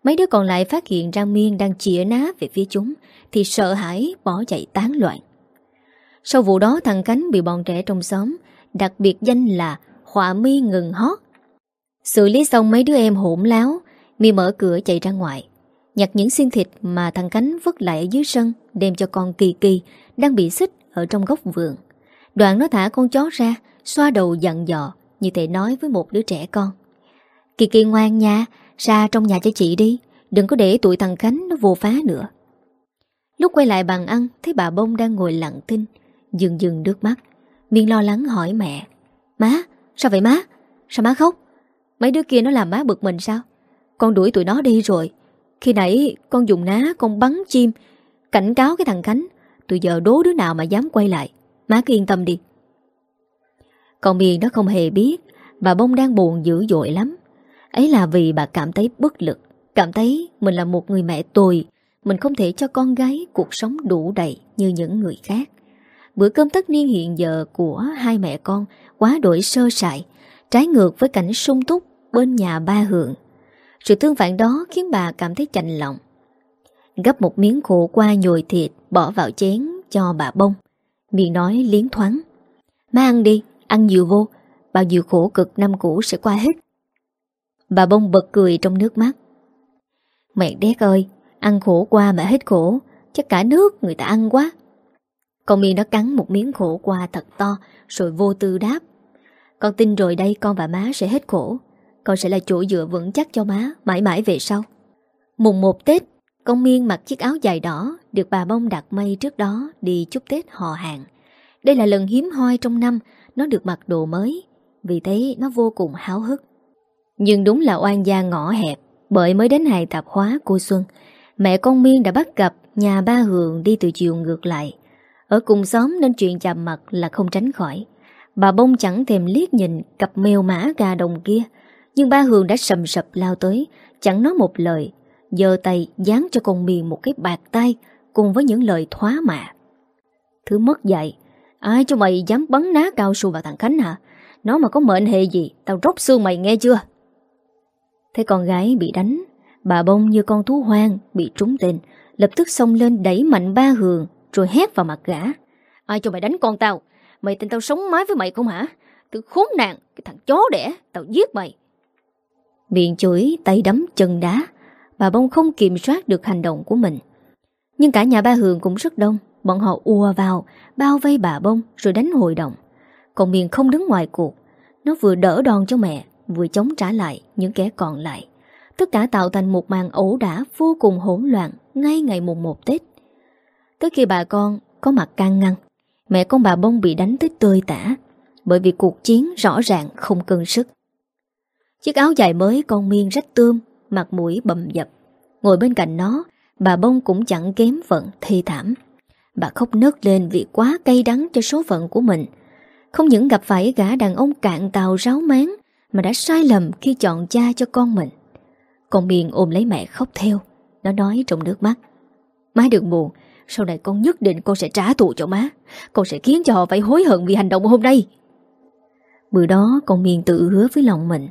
Mấy đứa còn lại phát hiện ra Miên đang chĩa ná về phía chúng Thì sợ hãi bỏ chạy tán loạn. Sau vụ đó thằng Khánh bị bọn trẻ trong xóm Đặc biệt danh là Họa mi ngừng hót. Xử lý xong mấy đứa em hỗn láo Mi mở cửa chạy ra ngoài Nhặt những xiên thịt mà thằng Cánh vứt lại ở dưới sân Đem cho con Kỳ Kỳ đang bị xích ở trong góc vườn Đoạn nó thả con chó ra Xoa đầu dặn dò Như thể nói với một đứa trẻ con Kỳ Kỳ ngoan nha Ra trong nhà cho chị đi Đừng có để tụi thằng Khánh nó vô phá nữa Lúc quay lại bàn ăn Thấy bà Bông đang ngồi lặng thinh, Dừng dừng nước mắt Miên lo lắng hỏi mẹ Má, sao vậy má? Sao má khóc? Mấy đứa kia nó làm má bực mình sao? Con đuổi tụi nó đi rồi Khi nãy con dùng ná con bắn chim Cảnh cáo cái thằng Khánh từ giờ đố đứa nào mà dám quay lại. Má cứ yên tâm đi. Còn Miền nó không hề biết Bà Bông đang buồn dữ dội lắm. Ấy là vì bà cảm thấy bất lực, Cảm thấy mình là một người mẹ tồi, Mình không thể cho con gái cuộc sống đủ đầy như những người khác. Bữa cơm tất niên hiện giờ của hai mẹ con quá đổi sơ sài, Trái ngược với cảnh sung túc bên nhà ba hượng sự tương phản đó khiến bà cảm thấy chạnh lòng. Gấp một miếng khổ qua nhồi thịt Bỏ vào chén cho bà bông. Miệng nói liến thoáng. Má ăn đi, ăn nhiều vô Bao nhiêu khổ cực năm cũ sẽ qua hết. Bà bông bật cười trong nước mắt. Mẹ đét ơi Ăn khổ qua mà hết khổ Chắc cả nước người ta ăn quá. Con Miên nó cắn một miếng khổ qua thật to Rồi vô tư đáp. Con tin rồi đây con và má sẽ hết khổ. Con sẽ là chỗ dựa vững chắc cho má Mãi mãi về sau. Mùng một Tết con Miên mặc chiếc áo dài đỏ Được bà bông đặt mây trước đó Đi chúc Tết họ hàng. Đây là lần hiếm hoi trong năm, Nó được mặc đồ mới. Vì thế, nó vô cùng háo hức. Nhưng đúng là oan gia ngõ hẹp, Bởi mới đến ngày tạp hóa cô Xuân, Mẹ con Miên đã bắt gặp Nhà ba Hường đi từ chiều ngược lại. Ở cùng xóm nên chuyện chạm mặt là không tránh khỏi. Bà bông chẳng thèm liếc nhìn Cặp mèo mã gà đồng kia, nhưng ba Hường đã sầm sập lao tới, Chẳng nói một lời giơ tay dán cho con miền một cái bạc tay Cùng với những lời thoá mạ. Thứ mất dạy Ai cho mày dám bắn ná cao su vào thằng Khánh hả? Nó mà có mệnh hệ gì? Tao róc xương mày nghe chưa? Thấy con gái bị đánh Bà bông như con thú hoang Bị trúng tên Lập tức xông lên đẩy mạnh ba hường Rồi hét vào mặt gã. Ai cho mày đánh con tao? Mày tin tao sống mái với mày không hả? Tự khốn nạn Cái thằng chó đẻ Tao giết mày. Miệng chửi, tay đấm chân đá Bà bông không kiểm soát được hành động của mình. Nhưng cả nhà ba Hường cũng rất đông. Bọn họ ùa vào, Bao vây bà bông rồi đánh hội đồng. Còn miền không đứng ngoài cuộc. Nó vừa đỡ đòn cho mẹ, Vừa chống trả lại những kẻ còn lại. Tất cả tạo thành một màn ẩu đả Vô cùng hỗn loạn Ngay ngày mùng 1 Tết. Tới khi bà con có mặt can ngăn, Mẹ con bà bông bị đánh tới tơi tả, Bởi vì cuộc chiến rõ ràng không cân sức. Chiếc áo dài mới con miên rách tươm Mặt mũi bầm dập. Ngồi bên cạnh nó, Bà bông cũng chẳng kém phận thi thảm. Bà khóc nớt lên vì quá cay đắng cho số phận của mình. Không những gặp phải gã đàn ông cạn tàu ráo máng Mà đã sai lầm khi chọn cha cho con mình. Con miên ôm lấy mẹ khóc theo. Nó nói trong nước mắt. Má đừng buồn, Sau này con nhất định con sẽ trả thù cho má. Con sẽ khiến cho họ phải hối hận vì hành động hôm nay. Bữa đó, con miên tự hứa với lòng mình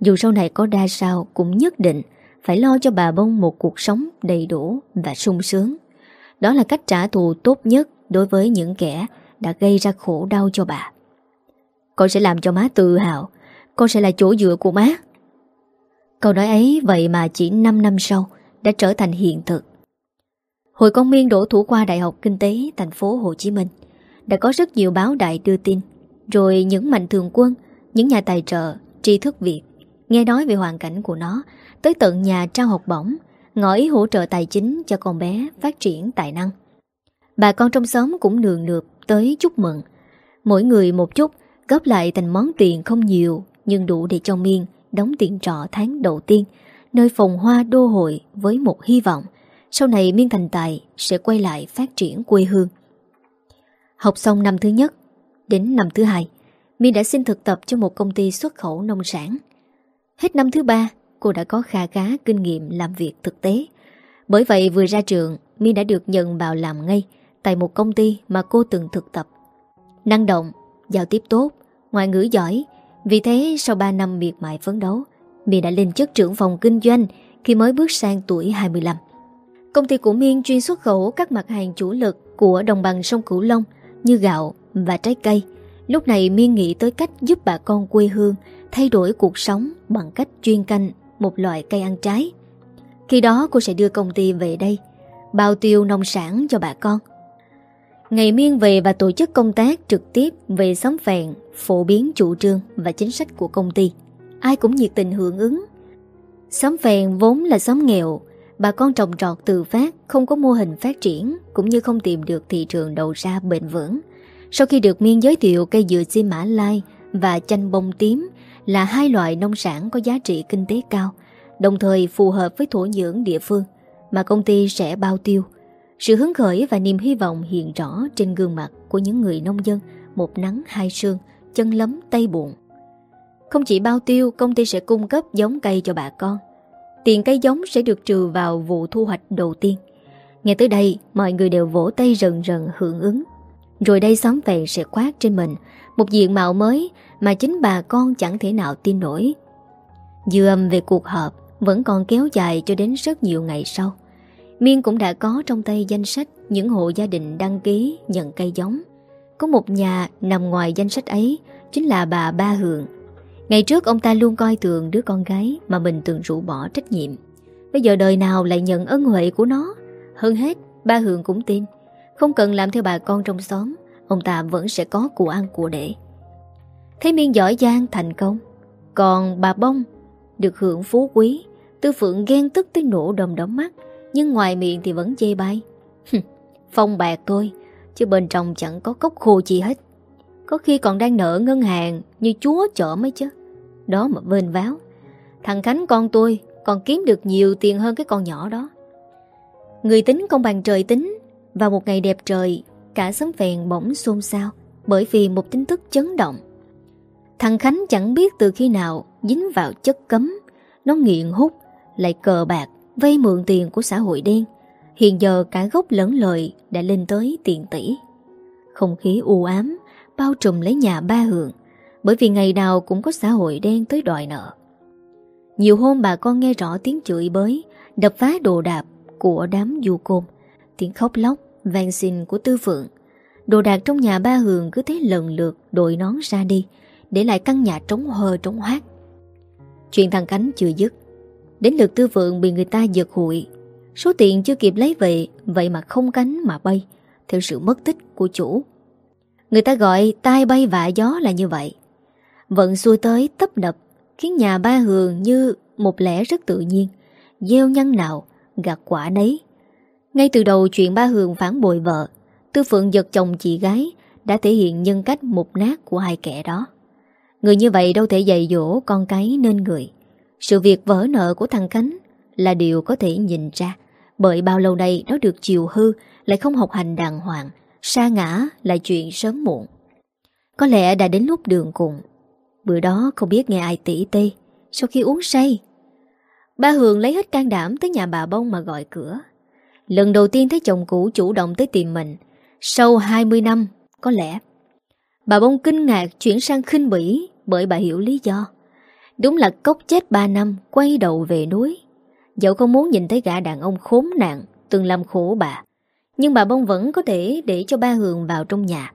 dù sau này có đa sao cũng nhất định phải lo cho bà bông một cuộc sống đầy đủ và sung sướng. Đó là cách trả thù tốt nhất đối với những kẻ đã gây ra khổ đau cho bà. Con sẽ làm cho má tự hào, con sẽ là chỗ dựa của má. Câu nói ấy vậy mà chỉ 5 năm sau đã trở thành hiện thực. Hồi con Miên đổ thủ qua Đại học Kinh tế thành phố Hồ Chí Minh, đã có rất nhiều báo đại đưa tin, rồi những mạnh thường quân, những nhà tài trợ, tri thức Việt Nghe nói về hoàn cảnh của nó Tới tận nhà trao học bổng ngỏ ý hỗ trợ tài chính cho con bé phát triển tài năng. Bà con trong xóm cũng nường nượp tới chúc mừng. Mỗi người một chút góp lại thành món tiền không nhiều nhưng đủ để cho Miên đóng tiền trọ tháng đầu tiên nơi phòng hoa đô hội với một hy vọng sau này Miên thành tài sẽ quay lại phát triển quê hương. Học xong năm thứ nhất, đến năm thứ hai, Miên đã xin thực tập cho một công ty xuất khẩu nông sản. Hết năm thứ ba, cô đã có khá khá kinh nghiệm làm việc thực tế. Bởi vậy vừa ra trường, My đã được nhận vào làm ngay tại một công ty mà cô từng thực tập. Năng động, giao tiếp tốt, ngoại ngữ giỏi. Vì thế sau 3 năm miệt mài phấn đấu, My đã lên chức trưởng phòng kinh doanh khi mới bước sang tuổi 25. Công ty của Miên chuyên xuất khẩu các mặt hàng chủ lực của đồng bằng sông Cửu Long như gạo và trái cây. Lúc này Miên nghĩ tới cách giúp bà con quê hương thay đổi cuộc sống bằng cách chuyên canh một loại cây ăn trái. Khi đó cô sẽ đưa công ty về đây, bao tiêu nông sản cho bà con. Ngày Miên về và tổ chức công tác trực tiếp về xóm phèn, phổ biến chủ trương và chính sách của công ty. Ai cũng nhiệt tình hưởng ứng. Xóm phèn vốn là xóm nghèo, bà con trồng trọt tự phát, không có mô hình phát triển, cũng như không tìm được thị trường đầu ra bền vững. Sau khi được Miên giới thiệu cây dừa xi mã lai và chanh bông tím là hai loại nông sản có giá trị kinh tế cao, đồng thời phù hợp với thổ nhưỡng địa phương mà công ty sẽ bao tiêu. Sự hứng khởi và niềm hy vọng hiện rõ trên gương mặt của những người nông dân một nắng hai sương, chân lấm tay buồn. Không chỉ bao tiêu, công ty sẽ cung cấp giống cây cho bà con. Tiền cây giống sẽ được trừ vào vụ thu hoạch đầu tiên. Nghe tới đây, mọi người đều vỗ tay rần rần hưởng ứng. Rồi đây xóm về sẽ khoát trên mình một diện mạo mới mà chính bà con chẳng thể nào tin nổi. Dư âm về cuộc họp vẫn còn kéo dài cho đến rất nhiều ngày sau. Miên cũng đã có trong tay danh sách những hộ gia đình đăng ký nhận cây giống. Có một nhà nằm ngoài danh sách ấy chính là bà Ba Hường. Ngày trước ông ta luôn coi thường đứa con gái mà mình từng rủ bỏ trách nhiệm. Bây giờ đời nào lại nhận ân huệ của nó. Hơn hết, ba Hường cũng tin. Không cần làm theo bà con trong xóm, ông ta vẫn sẽ có của ăn của để. Thấy Miên giỏi giang thành công. Còn bà Bông được hưởng phú quý, Tư Phượng ghen tức tới nổ đầm đóng mắt, nhưng ngoài miệng thì vẫn chê bai. Phong bạc thôi, chứ bên trong chẳng có cốc khô chi hết. Có khi còn đang nợ ngân hàng như chúa chở mấy chứ. Đó mà vên váo. Thằng Khánh con tôi còn kiếm được nhiều tiền hơn cái con nhỏ đó. Người tính không bằng trời tính, vào một ngày đẹp trời, cả xóm phèn bỗng xôn xao bởi vì một tin tức chấn động. Thằng Khánh chẳng biết từ khi nào dính vào chất cấm, nó nghiện hút, lại cờ bạc, vay mượn tiền của xã hội đen. Hiện giờ cả gốc lẫn lời đã lên tới tiền tỷ. Không khí u ám, bao trùm lấy nhà ba hưởng, bởi vì ngày nào cũng có xã hội đen tới đòi nợ. Nhiều hôm bà con nghe rõ tiếng chửi bới, đập phá đồ đạp của đám du côn, tiếng khóc lóc, vang xin của tư phượng. Đồ đạc trong nhà ba hường cứ thế lần lượt đội nón ra đi, để lại căn nhà trống hơ trống hoác. Chuyện thằng Cánh chưa dứt. Đến lượt tư phượng bị người ta giật hụi. Số tiền chưa kịp lấy về, vậy mà không cánh mà bay, theo sự mất tích của chủ. Người ta gọi tai bay vạ gió là như vậy. Vận xuôi tới tấp đập, khiến nhà ba hường như một lẽ rất tự nhiên. Gieo nhân nào, gặt quả đấy. Ngay từ đầu chuyện ba hường phản bội vợ, Tư Phượng giật chồng chị gái đã thể hiện nhân cách mục nát của hai kẻ đó. Người như vậy đâu thể dạy dỗ con cái nên người. Sự việc vỡ nợ của thằng Khánh là điều có thể nhìn ra bởi bao lâu nay nó được chiều hư lại không học hành đàng hoàng, sa ngã là chuyện sớm muộn. Có lẽ đã đến lúc đường cùng. Bữa đó không biết nghe ai tỉ tê sau khi uống say. Ba Hường lấy hết can đảm tới nhà bà Bông mà gọi cửa. Lần đầu tiên thấy chồng cũ chủ động tới tìm mình sau 20 năm, có lẽ. Bà Bông kinh ngạc chuyển sang khinh bỉ bởi bà hiểu lý do. Đúng là cốc chết 3 năm quay đầu về núi. Dẫu không muốn nhìn thấy gã đàn ông khốn nạn từng làm khổ bà. Nhưng bà Bông vẫn có thể để cho ba Hường vào trong nhà.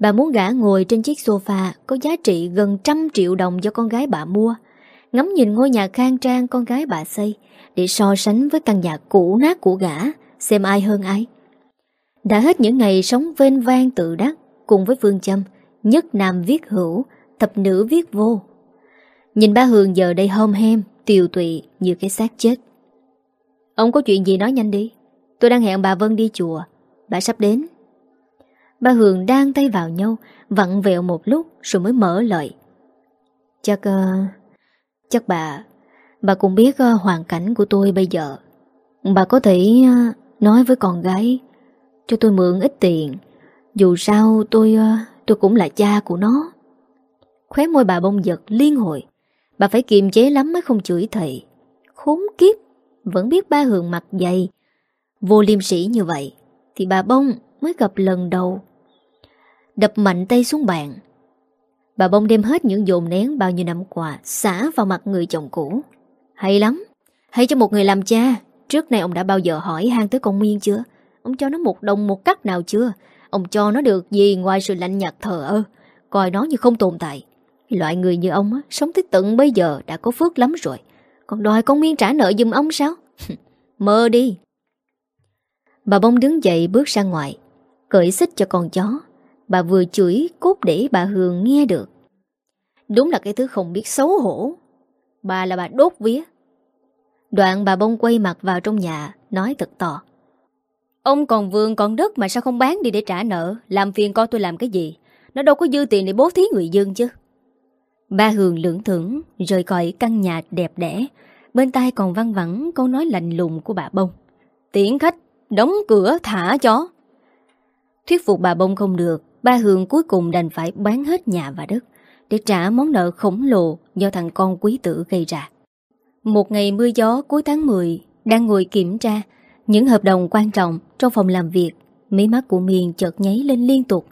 Bà muốn gã ngồi trên chiếc sofa có giá trị gần trăm triệu đồng do con gái bà mua. Ngắm nhìn ngôi nhà khang trang con gái bà xây để so sánh với căn nhà cũ nát của gã xem ai hơn ai. Đã hết những ngày sống vên vang tự đắc cùng với Phương Châm, nhất nam viết hữu, thập nữ viết vô. Nhìn ba Hường giờ đây hôm hem, tiều tụy như cái xác chết. Ông có chuyện gì nói nhanh đi Tôi đang hẹn bà Vân đi chùa Bà sắp đến Ba Hường đang tay vào nhau Vặn vẹo một lúc rồi mới mở lời Chắc uh, Chắc bà Bà cũng biết uh, hoàn cảnh của tôi bây giờ. Bà có thể uh, Nói với con gái Cho tôi mượn ít tiền Dù sao tôi ờ, tôi cũng là cha của nó. Khóe môi bà bông giật liên hồi. Bà phải kiềm chế lắm mới không chửi thầy. Khốn kiếp Vẫn biết ba Hường mặt dày Vô liêm sĩ như vậy Thì bà bông mới gặp lần đầu. Đập mạnh tay xuống bàn. Bà bông đem hết những dồn nén bao nhiêu năm qua Xả vào mặt người chồng cũ. Hay lắm. Hay cho một người làm cha. Trước nay ông đã bao giờ hỏi han tới con Miên chưa? Ông cho nó một đồng một cắt nào chưa? Ông cho nó được gì ngoài sự lạnh nhạt thờ ơ? Coi nó như không tồn tại. Loại người như ông á, sống tới tận bây giờ đã có phước lắm rồi. Còn đòi con Miên trả nợ giùm ông sao? Mơ đi. Bà bông đứng dậy bước ra ngoài Cởi xích cho con chó. Bà vừa chửi cốt để bà Hương nghe được. Đúng là cái thứ không biết xấu hổ. Bà là bà đốt vía. Đoạn bà bông quay mặt vào trong nhà Nói thật to. Ông còn vườn còn đất mà sao không bán đi để trả nợ? Làm phiền coi tôi làm cái gì? Nó đâu có dư tiền để bố thí người dân chứ. Ba Hường lưỡng thưởng Rời khỏi căn nhà đẹp đẽ. Bên tai còn văng vẳng câu nói lạnh lùng của bà bông. Tiễn khách Đóng cửa thả chó. Thuyết phục bà bông không được Ba Hường cuối cùng đành phải bán hết nhà và đất để trả món nợ khổng lồ Do thằng con quý tử gây ra. Một ngày mưa gió cuối tháng 10 Đang ngồi kiểm tra, Những hợp đồng quan trọng trong phòng làm việc mí mắt của Miền chợt nháy lên liên tục.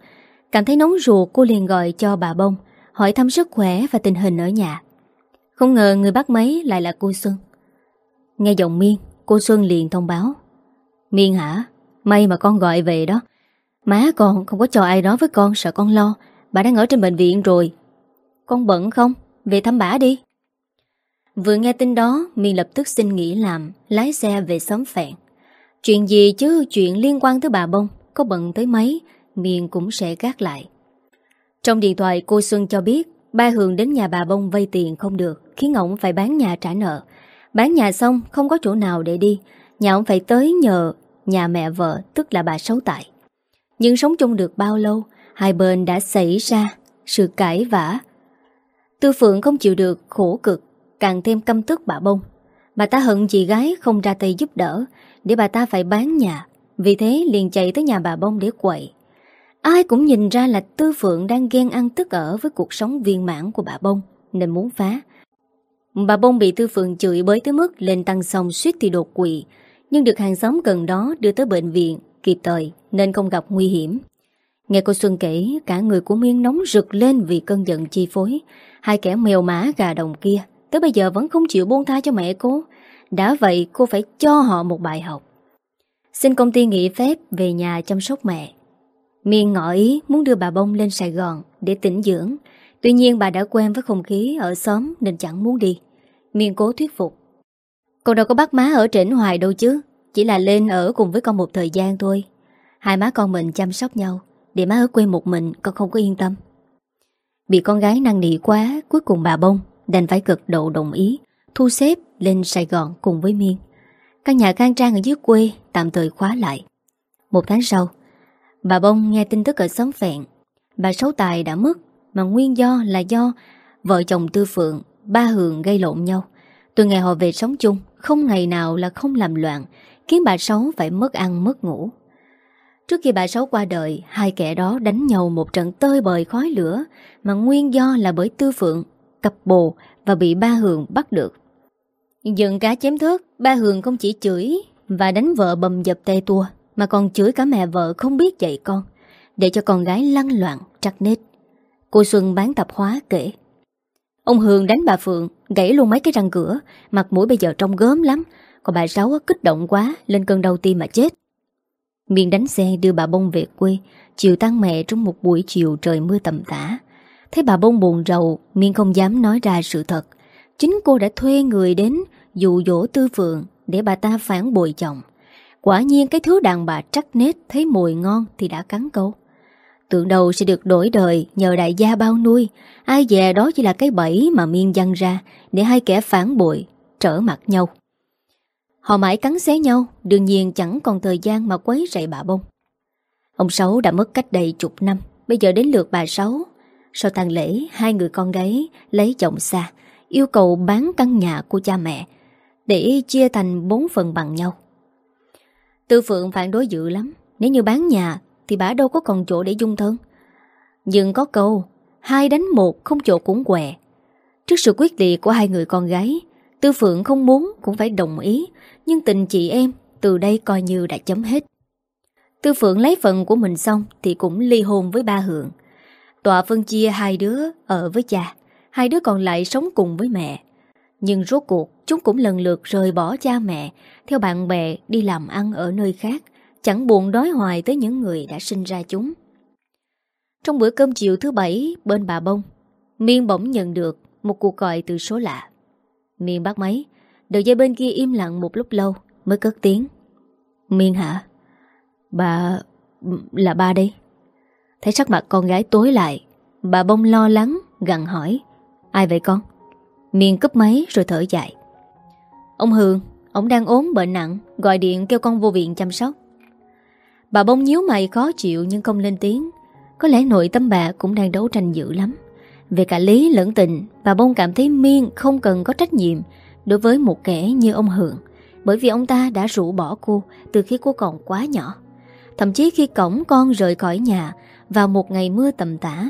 Cảm thấy nóng ruột, cô liền gọi cho bà bông, Hỏi thăm sức khỏe và tình hình ở nhà. Không ngờ người bắt máy lại là cô Xuân. Nghe giọng Miên, Cô Xuân liền thông báo. Miên hả? May mà con gọi về đó. Má con không có cho ai nói với con, sợ con lo. Bà đang ở trên bệnh viện rồi con bận không? Về thăm bà đi. Vừa nghe tin đó Miên lập tức xin nghỉ làm, Lái xe về xóm phẹn. Chuyện gì chứ? Chuyện liên quan tới bà Bông. Có bận tới mấy? Miên cũng sẽ gác lại. Trong điện thoại, cô Xuân cho biết, Ba Hường đến nhà bà Bông vay tiền không được, Khiến ông phải bán nhà trả nợ. Bán nhà xong, không có chỗ nào để đi. Nhà ông phải tới nhờ nhà mẹ vợ, tức là bà Sáu Tại. Nhưng sống chung được bao lâu, Hai bên đã xảy ra Sự cãi vã Tư Phượng không chịu được, khổ cực, Càng thêm căm tức bà Bông. Bà ta hận chị gái không ra tay giúp đỡ, Để bà ta phải bán nhà. Vì thế liền chạy tới nhà bà Bông để quậy. Ai cũng nhìn ra là Tư Phượng đang ghen ăn tức ở với cuộc sống viên mãn của bà Bông, Nên muốn phá. Bà Bông bị Tư Phượng chửi bới tới mức lên tăng xong suýt thì đột quỵ, Nhưng được hàng xóm gần đó đưa tới bệnh viện kịp thời, nên không gặp nguy hiểm. Nghe cô Xuân kể, cả người của Miên nóng rực lên vì cơn giận chi phối. Hai kẻ mèo mã gà đồng kia, tới bây giờ vẫn không chịu buông tha cho mẹ cô. Đã vậy, cô phải cho họ một bài học. Xin công ty nghỉ phép về nhà chăm sóc mẹ. Miên ngỏ ý muốn đưa bà Bông lên Sài Gòn để tĩnh dưỡng. Tuy nhiên bà đã quen với không khí ở xóm nên chẳng muốn đi. Miên cố thuyết phục. Cô đâu có bắt má ở trển hoài đâu chứ. Chỉ là lên ở cùng với con một thời gian thôi Hai má con mình chăm sóc nhau để má ở quê một mình, con không có yên tâm. Bị con gái năng nỉ quá, Cuối cùng bà Bông đành phải cực độ đồng ý, Thu xếp lên Sài Gòn cùng với Miên. Căn nhà khang trang ở dưới quê Tạm thời khóa lại. Một tháng sau, Bà Bông nghe tin tức ở xóm phẹn. Bà Sáu Tài đã mất, Mà nguyên do là do Vợ chồng Tư Phượng, Ba Hường gây lộn nhau. Từ ngày họ về sống chung, Không ngày nào là không làm loạn, khiến bà Sáu phải mất ăn mất ngủ. Trước khi bà Sáu qua đời, hai kẻ đó đánh nhau một trận tơi bời khói lửa mà nguyên do là bởi Tư Phượng, cặp bồ và bị ba Hường bắt được. Dừng cá chém thớt, ba Hường không chỉ chửi và đánh vợ bầm dập tay tua mà còn chửi cả mẹ vợ không biết dạy con để cho con gái lăn loạn, trắc nết. Cô Xuân bán tạp hóa kể. Ông Hường đánh bà Phượng, gãy luôn mấy cái răng cửa, mặt mũi bây giờ trông gớm lắm, còn bà Sáu kích động quá Lên cơn đau tim mà chết Miên đánh xe đưa bà Bông về quê, Chiều tăng mẹ trong một buổi chiều trời mưa tầm tã. Thấy bà Bông buồn rầu, Miên không dám nói ra sự thật. Chính cô đã thuê người đến Dụ dỗ tư phượng Để bà ta phản bội chồng. Quả nhiên cái thứ đàn bà trắc nết Thấy mùi ngon thì đã cắn câu. Tưởng đầu sẽ được đổi đời Nhờ đại gia bao nuôi. Ai dè đó chỉ là cái bẫy mà miên dăng ra Để hai kẻ phản bội Trở mặt nhau. Họ mãi cắn xé nhau, Đương nhiên chẳng còn thời gian mà quấy rầy bà bông. Ông Sáu đã mất cách đây chục năm, Bây giờ đến lượt bà Sáu. Sau tang lễ, Hai người con gái lấy chồng xa, Yêu cầu bán căn nhà của cha mẹ Để chia thành bốn phần bằng nhau. Tư Phượng phản đối dữ lắm, Nếu như bán nhà Thì bà đâu có còn chỗ để dung thân. Nhưng có câu, Hai đánh một không chỗ cũng quẹ Trước sự quyết liệt của hai người con gái, Tư Phượng không muốn cũng phải đồng ý nhưng tình chị em Từ đây coi như đã chấm hết. Tư Phượng lấy phần của mình xong Thì cũng ly hôn với ba Hượng Tọa phân chia hai đứa ở với cha, Hai đứa còn lại sống cùng với mẹ. Nhưng rốt cuộc, Chúng cũng lần lượt rời bỏ cha mẹ, Theo bạn bè đi làm ăn ở nơi khác, Chẳng buồn đói hoài tới những người đã sinh ra chúng. Trong bữa cơm chiều thứ bảy, Bên bà Bông, Miên bỗng nhận được một cuộc gọi từ số lạ. Miên bắt máy Đầu dây bên kia im lặng một lúc lâu, Mới cất tiếng. Miên hả? Bà... là ba đây. Thấy sắc mặt con gái tối lại, Bà bông lo lắng gặn hỏi, Ai vậy con? Miên cúp máy rồi thở dài. Ông Hương Ông đang ốm, bệnh nặng, Gọi điện kêu con vô viện chăm sóc. Bà bông nhíu mày khó chịu nhưng không lên tiếng. Có lẽ nội tâm bà cũng đang đấu tranh dữ lắm. Về cả lý lẫn tình, Bà bông cảm thấy Miên không cần có trách nhiệm Đối với một kẻ như ông Hương Bởi vì ông ta đã rủ bỏ cô Từ khi cô còn quá nhỏ. Thậm chí khi cổng con rời khỏi nhà Vào một ngày mưa tầm tã,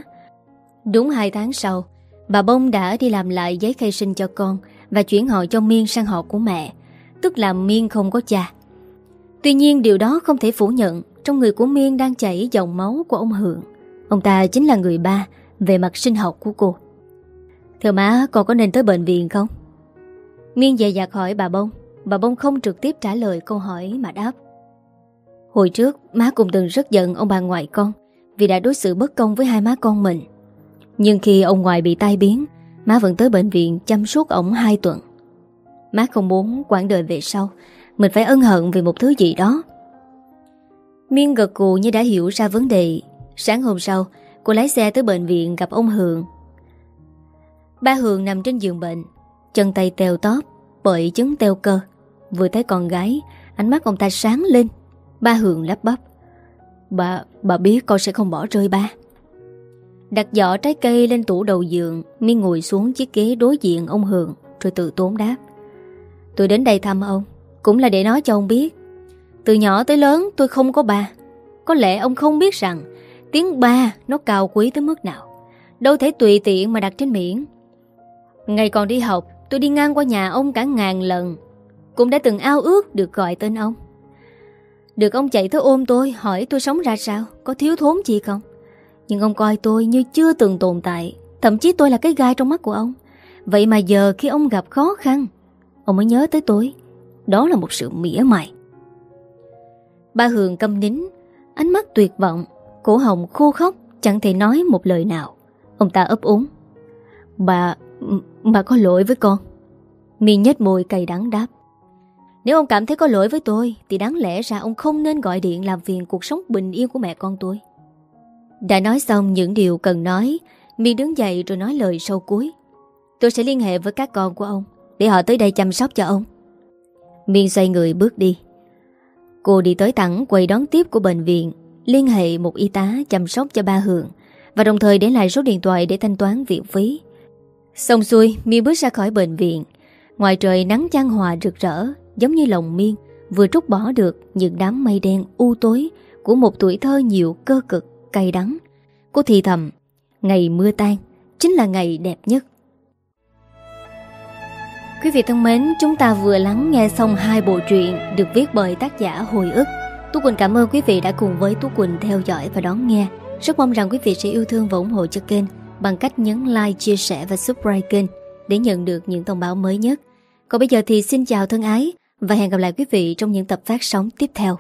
Đúng hai tháng sau, Bà Bông đã đi làm lại giấy khai sinh cho con Và chuyển họ cho Miên sang họ của mẹ, Tức là Miên không có cha. Tuy nhiên điều đó không thể phủ nhận Trong người của Miên đang chảy dòng máu của ông Hượng Ông ta chính là người ba Về mặt sinh học của cô. Thưa má, con có nên tới bệnh viện không? Miên dè dạt hỏi bà Bông. Bà Bông không trực tiếp trả lời câu hỏi mà đáp. Hồi trước, má cũng từng rất giận ông bà ngoại con Vì đã đối xử bất công với hai má con mình. Nhưng khi ông ngoại bị tai biến, Má vẫn tới bệnh viện chăm sóc ổng 2 tuần. Má không muốn quãng đời về sau, Mình phải ân hận vì một thứ gì đó. Miên gật cù như đã hiểu ra vấn đề. Sáng hôm sau, Cô lái xe tới bệnh viện gặp ông Hường. Ba Hường nằm trên giường bệnh. Chân tay teo tóp Bởi chứng teo cơ. Vừa thấy con gái Ánh mắt ông ta sáng lên. Ba Hường lắp bắp. Bà, bà biết con sẽ không bỏ rơi ba. Đặt giỏ trái cây lên tủ đầu giường Miên ngồi xuống chiếc ghế đối diện ông Hường Rồi tự tốn đáp. Tôi đến đây thăm ông Cũng là để nói cho ông biết. Từ nhỏ tới lớn tôi không có ba. Có lẽ ông không biết rằng Tiếng ba nó cao quý tới mức nào. Đâu thể tùy tiện mà đặt trên miệng. Ngày còn đi học Tôi đi ngang qua nhà ông cả ngàn lần, Cũng đã từng ao ước được gọi tên ông. Được ông chạy tới ôm tôi, Hỏi tôi sống ra sao, Có thiếu thốn gì không? Nhưng ông coi tôi như chưa từng tồn tại, Thậm chí tôi là cái gai trong mắt của ông. Vậy mà giờ khi ông gặp khó khăn, Ông mới nhớ tới tôi. Đó là một sự mỉa mày Ba Hường câm nín, Ánh mắt tuyệt vọng, Cổ hồng khô khóc Chẳng thể nói một lời nào. Ông ta ấp úng. Bà bà có lỗi với con. Mi nhếch môi cay đắng đáp. Nếu ông cảm thấy có lỗi với tôi, Thì đáng lẽ ra ông không nên gọi điện Làm phiền cuộc sống bình yên của mẹ con tôi. Đã nói xong những điều cần nói, Mi đứng dậy rồi nói lời sâu cuối. Tôi sẽ liên hệ với các con của ông, Để họ tới đây chăm sóc cho ông. Miên xoay người bước đi. Cô đi tới thẳng quầy đón tiếp của bệnh viện, Liên hệ một y tá chăm sóc cho ba Hường Và đồng thời để lại số điện thoại để thanh toán viện phí. Xong xuôi Miên bước ra khỏi bệnh viện Ngoài trời nắng chan hòa rực rỡ giống như lòng miên vừa trút bỏ được những đám mây đen u tối của một tuổi thơ nhiều cơ cực, cay đắng. Cô thì thầm, ngày mưa tan chính là ngày đẹp nhất. Quý vị thân mến, chúng ta vừa lắng nghe xong hai bộ truyện được viết bởi tác giả Hồi ức. Tú Quỳnh cảm ơn quý vị đã cùng với Tú Quỳnh theo dõi và đón nghe. Rất mong rằng quý vị sẽ yêu thương và ủng hộ cho kênh bằng cách nhấn like, chia sẻ và subscribe kênh để nhận được những thông báo mới nhất. Còn bây giờ thì xin chào thân ái và hẹn gặp lại quý vị trong những tập phát sóng tiếp theo.